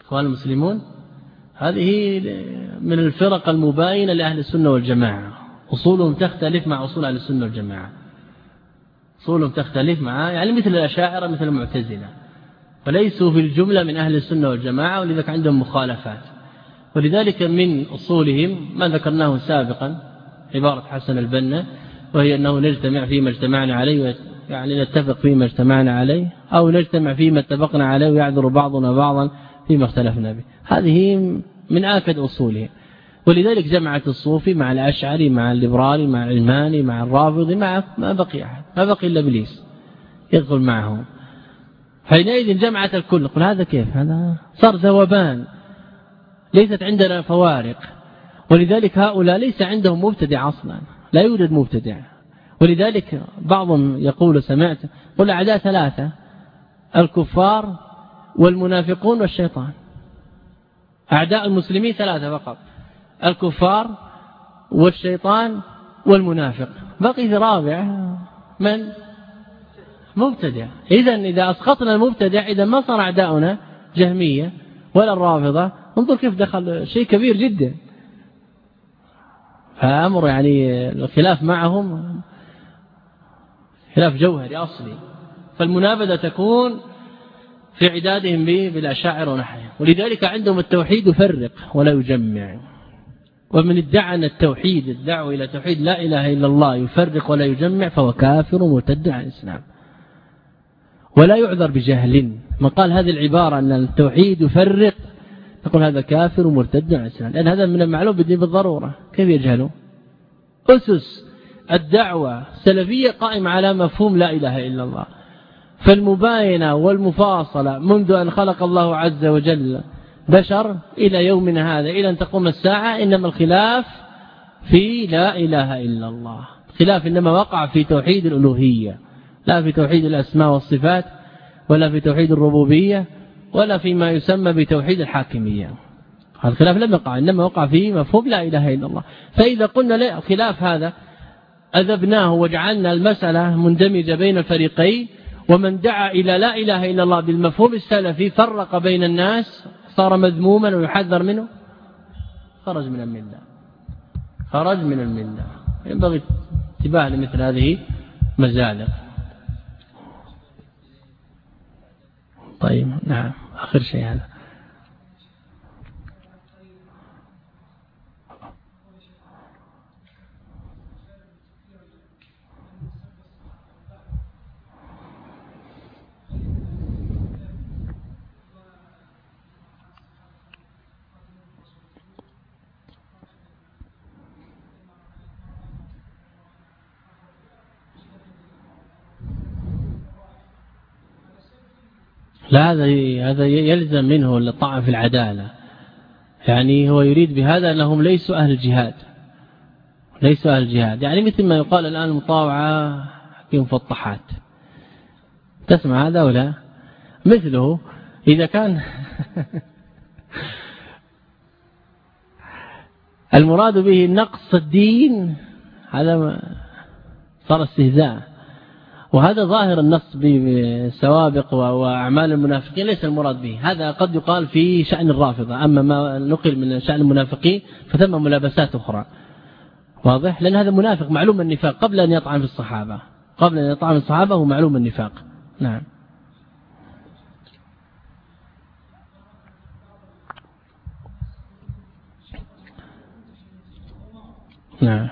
S1: إخوان المسلمون هذه من الفرق المباينة لأهل السنة والجماعة. أصولهم تختلف مع أصول أهل السنة والجماعة. أصولهم تختلف مع يعني مثل الأشاعرة مثل المعتزلة. فليسوا في الجملة من أهل السنة والجماعة ولذلك عندهم مخالفات. ولذلك من أصولهم ما ذكرناه سابقا عبارة حسن البنا وهي أنه نجتمع فيما اجتمعنا عليه يعني نتفق فيما اجتمعنا عليه أو نجتمع فيما اتفقنا عليه ويعذر بعضنا بعضا فيما اختلفنا به. هذه من آكد أصولهم. ولذلك جمعت الصوفي مع الأشعري مع الليبرالي مع العلماني مع الرافضي مع ما بقي أحد ما بقي إلا إبليس يدخل معهم. حينئذ جمعت الكل. قل هذا كيف؟ هذا صار ذوبان. ليست عندنا فوارق. ولذلك هؤلاء ليس عندهم مبتدع أصلا. لا يوجد مبتدع. ولذلك بعضهم يقول سمعت قل أعداء ثلاثة الكفار والمنافقون والشيطان. أعداء المسلمين ثلاثة فقط. الكفار والشيطان والمنافق. بقي في رابع من؟ مبتدع. إذا إذا أسقطنا المبتدع إذا ما صار أعداؤنا جهمية ولا الرافضة انظر كيف دخل شيء كبير جدا. فأمر يعني الخلاف معهم خلاف جوهري أصلي. فالمنابذة تكون في عدادهم بالأشاعر ونحيهم ولذلك عندهم التوحيد يفرق ولا يجمع. ومن ادعى أن التوحيد الدعوة إلى توحيد لا إله إلا الله يفرق ولا يجمع فهو كافر مرتد عن الإسلام. ولا يعذر بجهل. من قال هذه العبارة أن التوحيد يفرق نقول هذا كافر ومرتد عن الإسلام. لأن هذا من المعلوم بالدين بالضرورة. كيف يجهله أسس. الدعوة السلفية قائمة على مفهوم لا إله إلا الله. فالمباينة والمفاصلة منذ أن خلق الله عز وجل بشر إلى يومنا هذا إلى أن تقوم الساعة إنما الخلاف في لا إله إلا الله. خلاف إنما وقع في توحيد الألوهية لا في توحيد الأسماء والصفات ولا في توحيد الربوبية ولا فيما يسمى بتوحيد الحاكمية. الخلاف لم يقع إنما وقع فيه مفهوم لا إله إلا الله. فإذا قلنا لا خلاف هذا أذبناه وجعلنا المسألة مندمجة بين الفريقين ومن دعا إلى لا إله إلا الله بالمفهوم السلفي فرق بين الناس صار مذموما ويحذر منه؟ خرج من الملة. خرج من الملة. ينبغي اتباع لمثل هذه مزالق طيب نعم آخر شيء هذا. لا هذا هذا يلزم منه الطعن في العدالة. يعني هو يريد بهذا أنهم ليسوا أهل الجهاد. ليسوا أهل الجهاد. يعني مثل ما يقال الآن المطاوعة في مفطحات تسمع هذا ولا؟ مثله إذا كان المراد به نقص الدين هذا صار استهزاء. وهذا ظاهر النص بسوابق وأعمال المنافقين ليس المراد به. هذا قد يقال في شأن الرافضة. أما ما نقل من شأن المنافقين فثم ملابسات أخرى. واضح؟ لأن هذا منافق معلوم النفاق. قبل أن يطعن في الصحابة. قبل أن يطعن في الصحابة هو معلوم النفاق. نعم. نعم.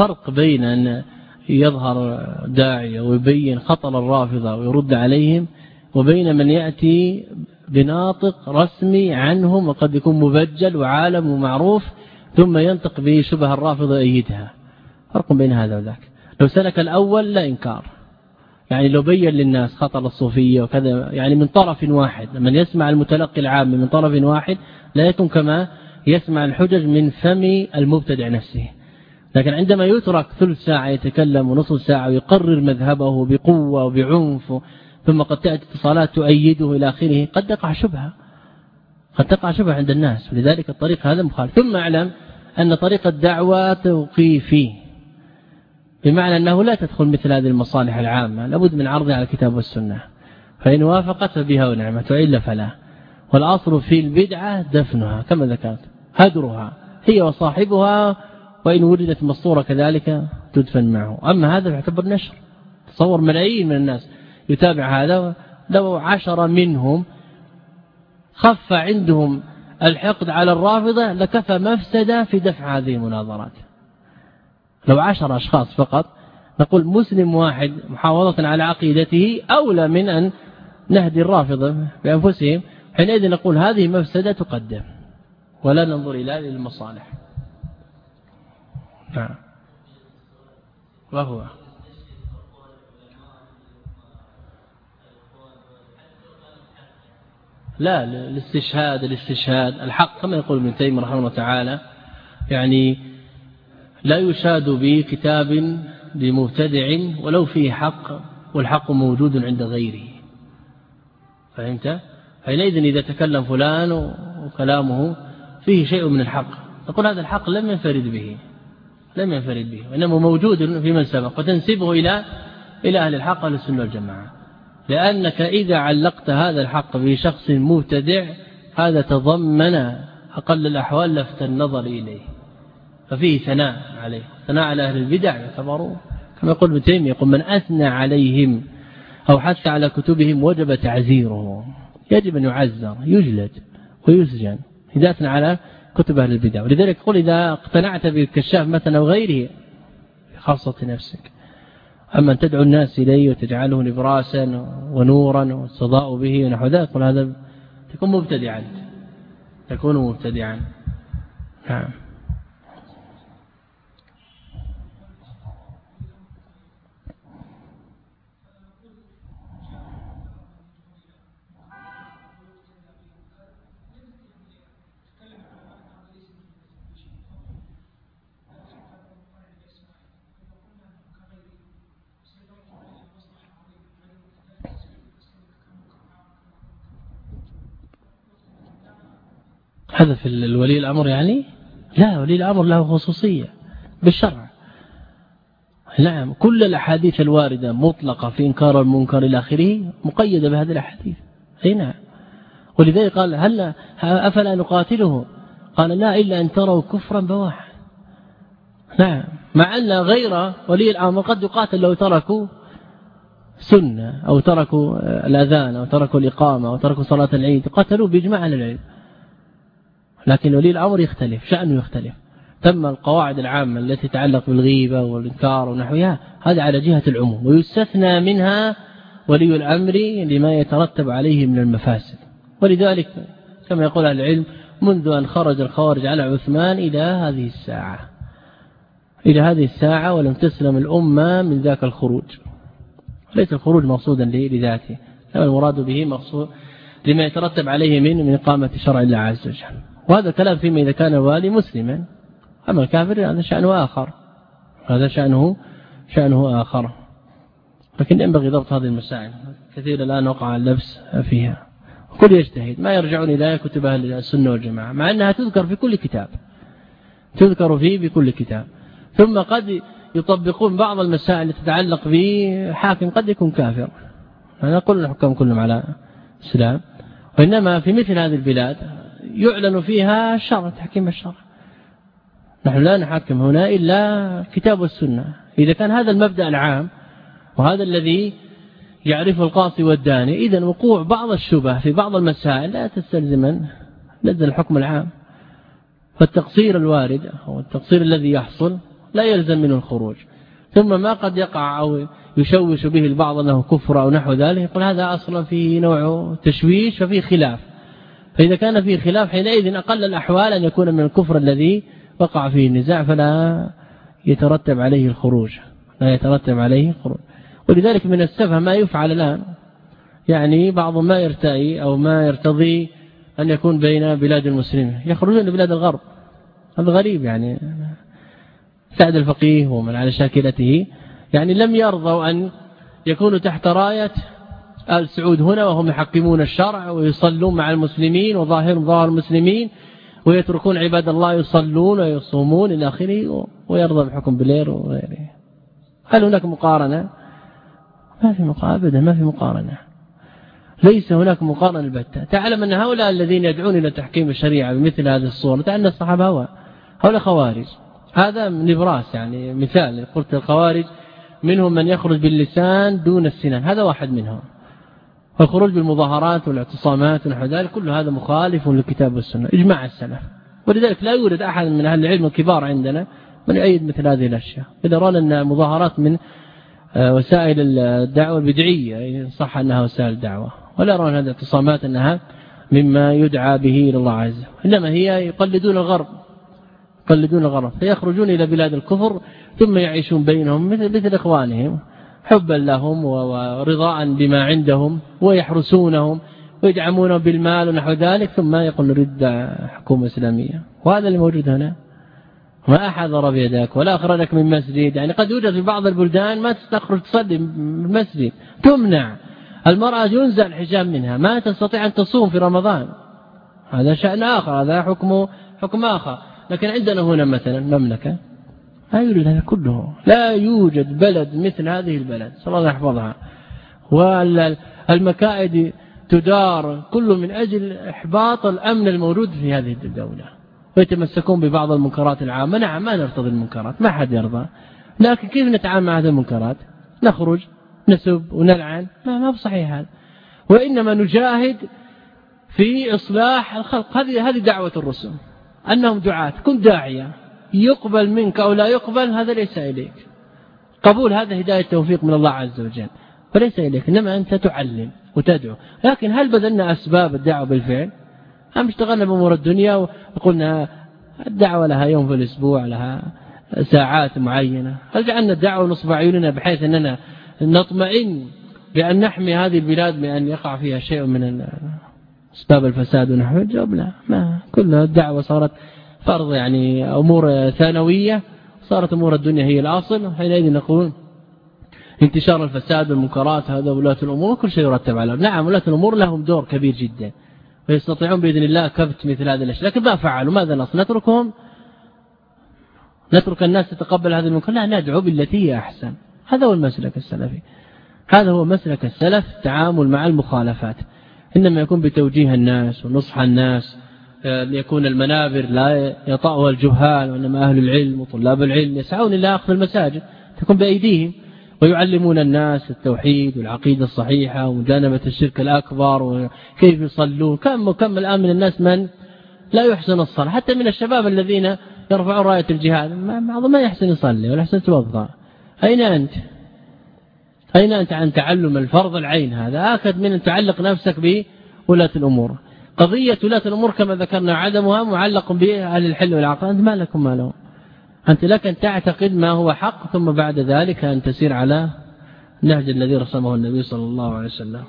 S1: فرق بين أن يظهر داعية ويبين خطر الرافضة ويرد عليهم وبين من يأتي بناطق رسمي عنهم وقد يكون مبجل وعالم ومعروف ثم ينطق به شبه الرافضة يأيدها فرق بين هذا وذاك. لو سلك الأول لا إنكار. يعني لو بين للناس خطر الصوفية وكذا يعني من طرف واحد. من يسمع المتلقي العام من طرف واحد لا يكون كما يسمع الحجج من فم المبتدع نفسه. لكن عندما يترك ثلث ساعة يتكلم ونصف ساعة ويقرر مذهبه بقوة وبعنف ثم قد تأتي اتصالات تؤيده إلى آخره قد تقع شبهة. قد تقع شبهة عند الناس. ولذلك الطريق هذا مخالف. ثم أعلم أن طريق الدعوة توقيفي بمعنى أنه لا تدخل مثل هذه المصالح العامة. لابد من عرضها على الكتاب والسنة. فإن وافقت فبها ونعمت وإلا فلا. والأصل في البدعة دفنها كما ذكرت. هدرها. هي وصاحبها وإن وجدت مسطورة كذلك تدفن معه. أما هذا يعتبر نشر. تصور ملايين من الناس يتابع هذا. لو عشر منهم خف عندهم الحقد على الرافضة لكفى مفسدة في دفع هذه المناظرات. لو عشر أشخاص فقط نقول مسلم واحد محافظة على عقيدته أولى من أن نهدي الرافضة بأنفسهم حينئذ نقول هذه مفسدة تقدم. ولا ننظر إلى المصالح. نعم. وهو. لا الاستشهاد الاستشهاد. الحق كما يقول ابن تيمية رحمه الله تعالى يعني لا يشاد بكتاب لمبتدع ولو فيه حق والحق موجود عند غيره. فهمت؟ حينئذ إذا تكلم فلان وكلامه فيه شيء من الحق. نقول هذا الحق لم ينفرد به. لم ينفرد به وإنما موجود في من سبق وتنسبه إلى إلى أهل الحق أهل السنة والجماعة. لأنك إذا علقت هذا الحق بشخص مبتدع هذا تضمن أقل الأحوال لفت النظر إليه. ففيه ثناء عليه ثناء على أهل البدع يعتبروا كما يقول ابن تيمية يقول من أثنى عليهم أو حتى على كتبهم وجب تعزيره يجب أن يعزر يجلد ويسجن. إذا أثنى على كتب أهل البدع. ولذلك يقول إذا اقتنعت بالكشاف مثلا أو غيره خاصة نفسك. أما أن تدعو الناس إليه وتجعله نبراسا ونورا والصداء به ونحو ذلك قل هذا تكون مبتدعا. تكون مبتدعا. نعم. هذا في الولي الأمر يعني؟ لا ولي الأمر له خصوصية بالشرع. نعم كل الأحاديث الواردة مطلقة في إنكار المنكر إلى آخره مقيدة بهذه الأحاديث. أي نعم. ولذلك قال هل أفلا نقاتله؟ قال لا إلا أن تروا كفرا بواحا. نعم. مع أن غير ولي الأمر قد يقاتل لو تركوا سنة أو تركوا الأذان أو تركوا الإقامة أو تركوا صلاة العيد قتلوا بإجماع العلم. لكن ولي الأمر يختلف شأنه يختلف. ثم القواعد العامة التي تتعلق بالغيبة والإنكار ونحوها هذا على جهة العموم. ويستثنى منها ولي الأمر لما يترتب عليه من المفاسد. ولذلك كما يقول العلم منذ أن خرج الخوارج على عثمان إلى هذه الساعة. إلى هذه الساعة ولم تسلم الأمة من ذاك الخروج. ليس الخروج مقصودا لذاته. المراد به مقصود لما يترتب عليه من من إقامة شرع الله عز وجل. وهذا الكلام فيما إذا كان الوالي مسلما. أما الكافر هذا شأنه آخر. هذا شأنه شأنه آخر. لكن ينبغي ضبط هذه المسائل. كثير الآن وقع اللبس فيها. كل يجتهد. ما يرجعون إلى كتب أهل السنة والجماعة. مع أنها تذكر في كل كتاب. تذكر فيه بكل كتاب. ثم قد يطبقون بعض المسائل التي تتعلق بحاكم قد يكون كافر. أنا أقول الحكام كلهم على السلام. وإنما في مثل هذه البلاد يعلن فيها الشرع تحكيم الشرع نحن لا نحكم هنا إلا كتاب السنة إذا كان هذا المبدأ العام وهذا الذي يعرفه القاصي والداني إذا وقوع بعض الشبه في بعض المسائل لا تستلزم لدى الحكم العام. فالتقصير الوارد أو التقصير الذي يحصل لا يلزم منه الخروج. ثم ما قد يقع أو يشوش به البعض أنه كفر أو نحو ذلك يقول هذا أصلا فيه نوع تشويش ففيه خلاف. فإذا كان فيه خلاف حينئذ أقل الأحوال أن يكون من الكفر الذي وقع فيه النزاع فلا يترتب عليه الخروج. لا يترتب عليه الخروج. ولذلك من السفه ما يفعل الآن. يعني بعض ما يرتئي أو ما يرتضي أن يكون بين بلاد المسلمين. يخرجون لبلاد الغرب. هذا غريب يعني. سعد الفقيه ومن على شاكلته. يعني لم يرضوا أن يكونوا تحت راية آل سعود هنا وهم يحكمون الشرع ويصلون مع المسلمين وظاهرهم ظاهر المسلمين ويتركون عباد الله يصلون ويصومون إلى آخره ويرضى بحكم بلير وغيره. هل هناك مقارنة؟ ما في مقارنة ما في مقارنة. ليس هناك مقارنة البتة. تعلم أن هؤلاء الذين يدعون إلى تحكيم الشريعة بمثل هذه الصورة تعلم الصحابة هو هؤلاء خوارج. هذا نبراس يعني مثال. قلت الخوارج منهم من يخرج باللسان دون السنان. هذا واحد منهم. والخروج بالمظاهرات والاعتصامات ونحو ذلك كل هذا مخالف للكتاب والسنة. إجماع السلف. ولذلك لا يوجد أحد من أهل العلم الكبار عندنا من يؤيد مثل هذه الأشياء. إذا رأى أن مظاهرات من آه، وسائل الدعوة البدعية صح أنها وسائل دعوة. ولا يرون هذه الاعتصامات أنها مما يدعى به إلى الله عز وجل. إنما هي يقلدون الغرب. يقلدون الغرب. فيخرجون إلى بلاد الكفر ثم يعيشون بينهم مثل, مثل إخوانهم. حبا لهم ورضاء بما عندهم ويحرسونهم ويدعمونهم بالمال ونحو ذلك ثم يقول نريد حكومة إسلامية. وهذا اللي موجود هنا. ما أحد ضرب يدك ولا أخرجك من مسجد. يعني قد يوجد في بعض البلدان ما تستخرج تصلي المسجد. تمنع. المرأة ينزع الحجاب منها. ما تستطيع أن تصوم في رمضان. هذا شأن آخر. هذا حكم حكم آخر. لكن عندنا هنا مثلا مملكة. لا يوجد هذا كله. لا يوجد بلد مثل هذه البلد. صلى الله يحفظها. والمكائد تدار كل من أجل إحباط الأمن الموجود في هذه الدولة. ويتمسكون ببعض المنكرات العامة. نعم ما نرتضي المنكرات. ما حد يرضى. لكن كيف نتعامل مع هذه المنكرات؟ نخرج نسب ونلعن. ما ما بصحيح هذا. وإنما نجاهد في إصلاح الخلق. هذه هذه دعوة الرسل. أنهم دعاة. كن داعية. يقبل منك أو لا يقبل هذا ليس إليك. قبول هذا هداية توفيق من الله عز وجل فليس إليك إنما أنت تعلم وتدعو. لكن هل بذلنا أسباب الدعوة بالفعل؟ أم اشتغلنا بأمور الدنيا وقلنا الدعوة لها يوم في الأسبوع لها ساعات معينة. هل جعلنا الدعوة نصب عيوننا بحيث أننا نطمئن بأن نحمي هذه البلاد بأن يقع فيها شيء من أسباب الفساد ونحو الجواب لا ما كلها الدعوة صارت فرض يعني أمور ثانوية صارت أمور الدنيا هي الأصل حينئذ نقول انتشار الفساد والمنكرات هذا ولاة الأمور كل شيء يرتب على نعم ولاة الأمور لهم دور كبير جدا ويستطيعون بإذن الله كبت مثل هذه الأشياء. لكن ما فعلوا؟ ماذا نصل نتركهم؟ نترك الناس تتقبل هذه المنكر لا ندعو بالتي هي أحسن. هذا هو المسلك السلفي. هذا هو مسلك السلف التعامل مع المخالفات. إنما يكون بتوجيه الناس ونصح الناس ليكون المنابر لا يطأها الجهال وإنما أهل العلم وطلاب العلم يسعون إلى أخذ المساجد تكون بأيديهم ويعلمون الناس التوحيد والعقيدة الصحيحة ومجانبة الشرك الأكبر وكيف يصلون. كم وكم الآن من الناس من لا يحسن الصلاة حتى من الشباب الذين يرفعون راية الجهاد بعضهم ما يحسن يصلي ولا يحسن يتوضأ. أين أنت؟ أين أنت عن تعلم الفرض العين هذا؟ آكد من أن تعلق نفسك بولاة الأمور. قضية ولاة الأمور كما ذكرنا عدمها معلق بأهل الحل والعقل. أنت ما لكم ما لهم أنت لك أن تعتقد ما هو حق ثم بعد ذلك أن تسير على نهج الذي رسمه النبي صلى الله عليه وسلم.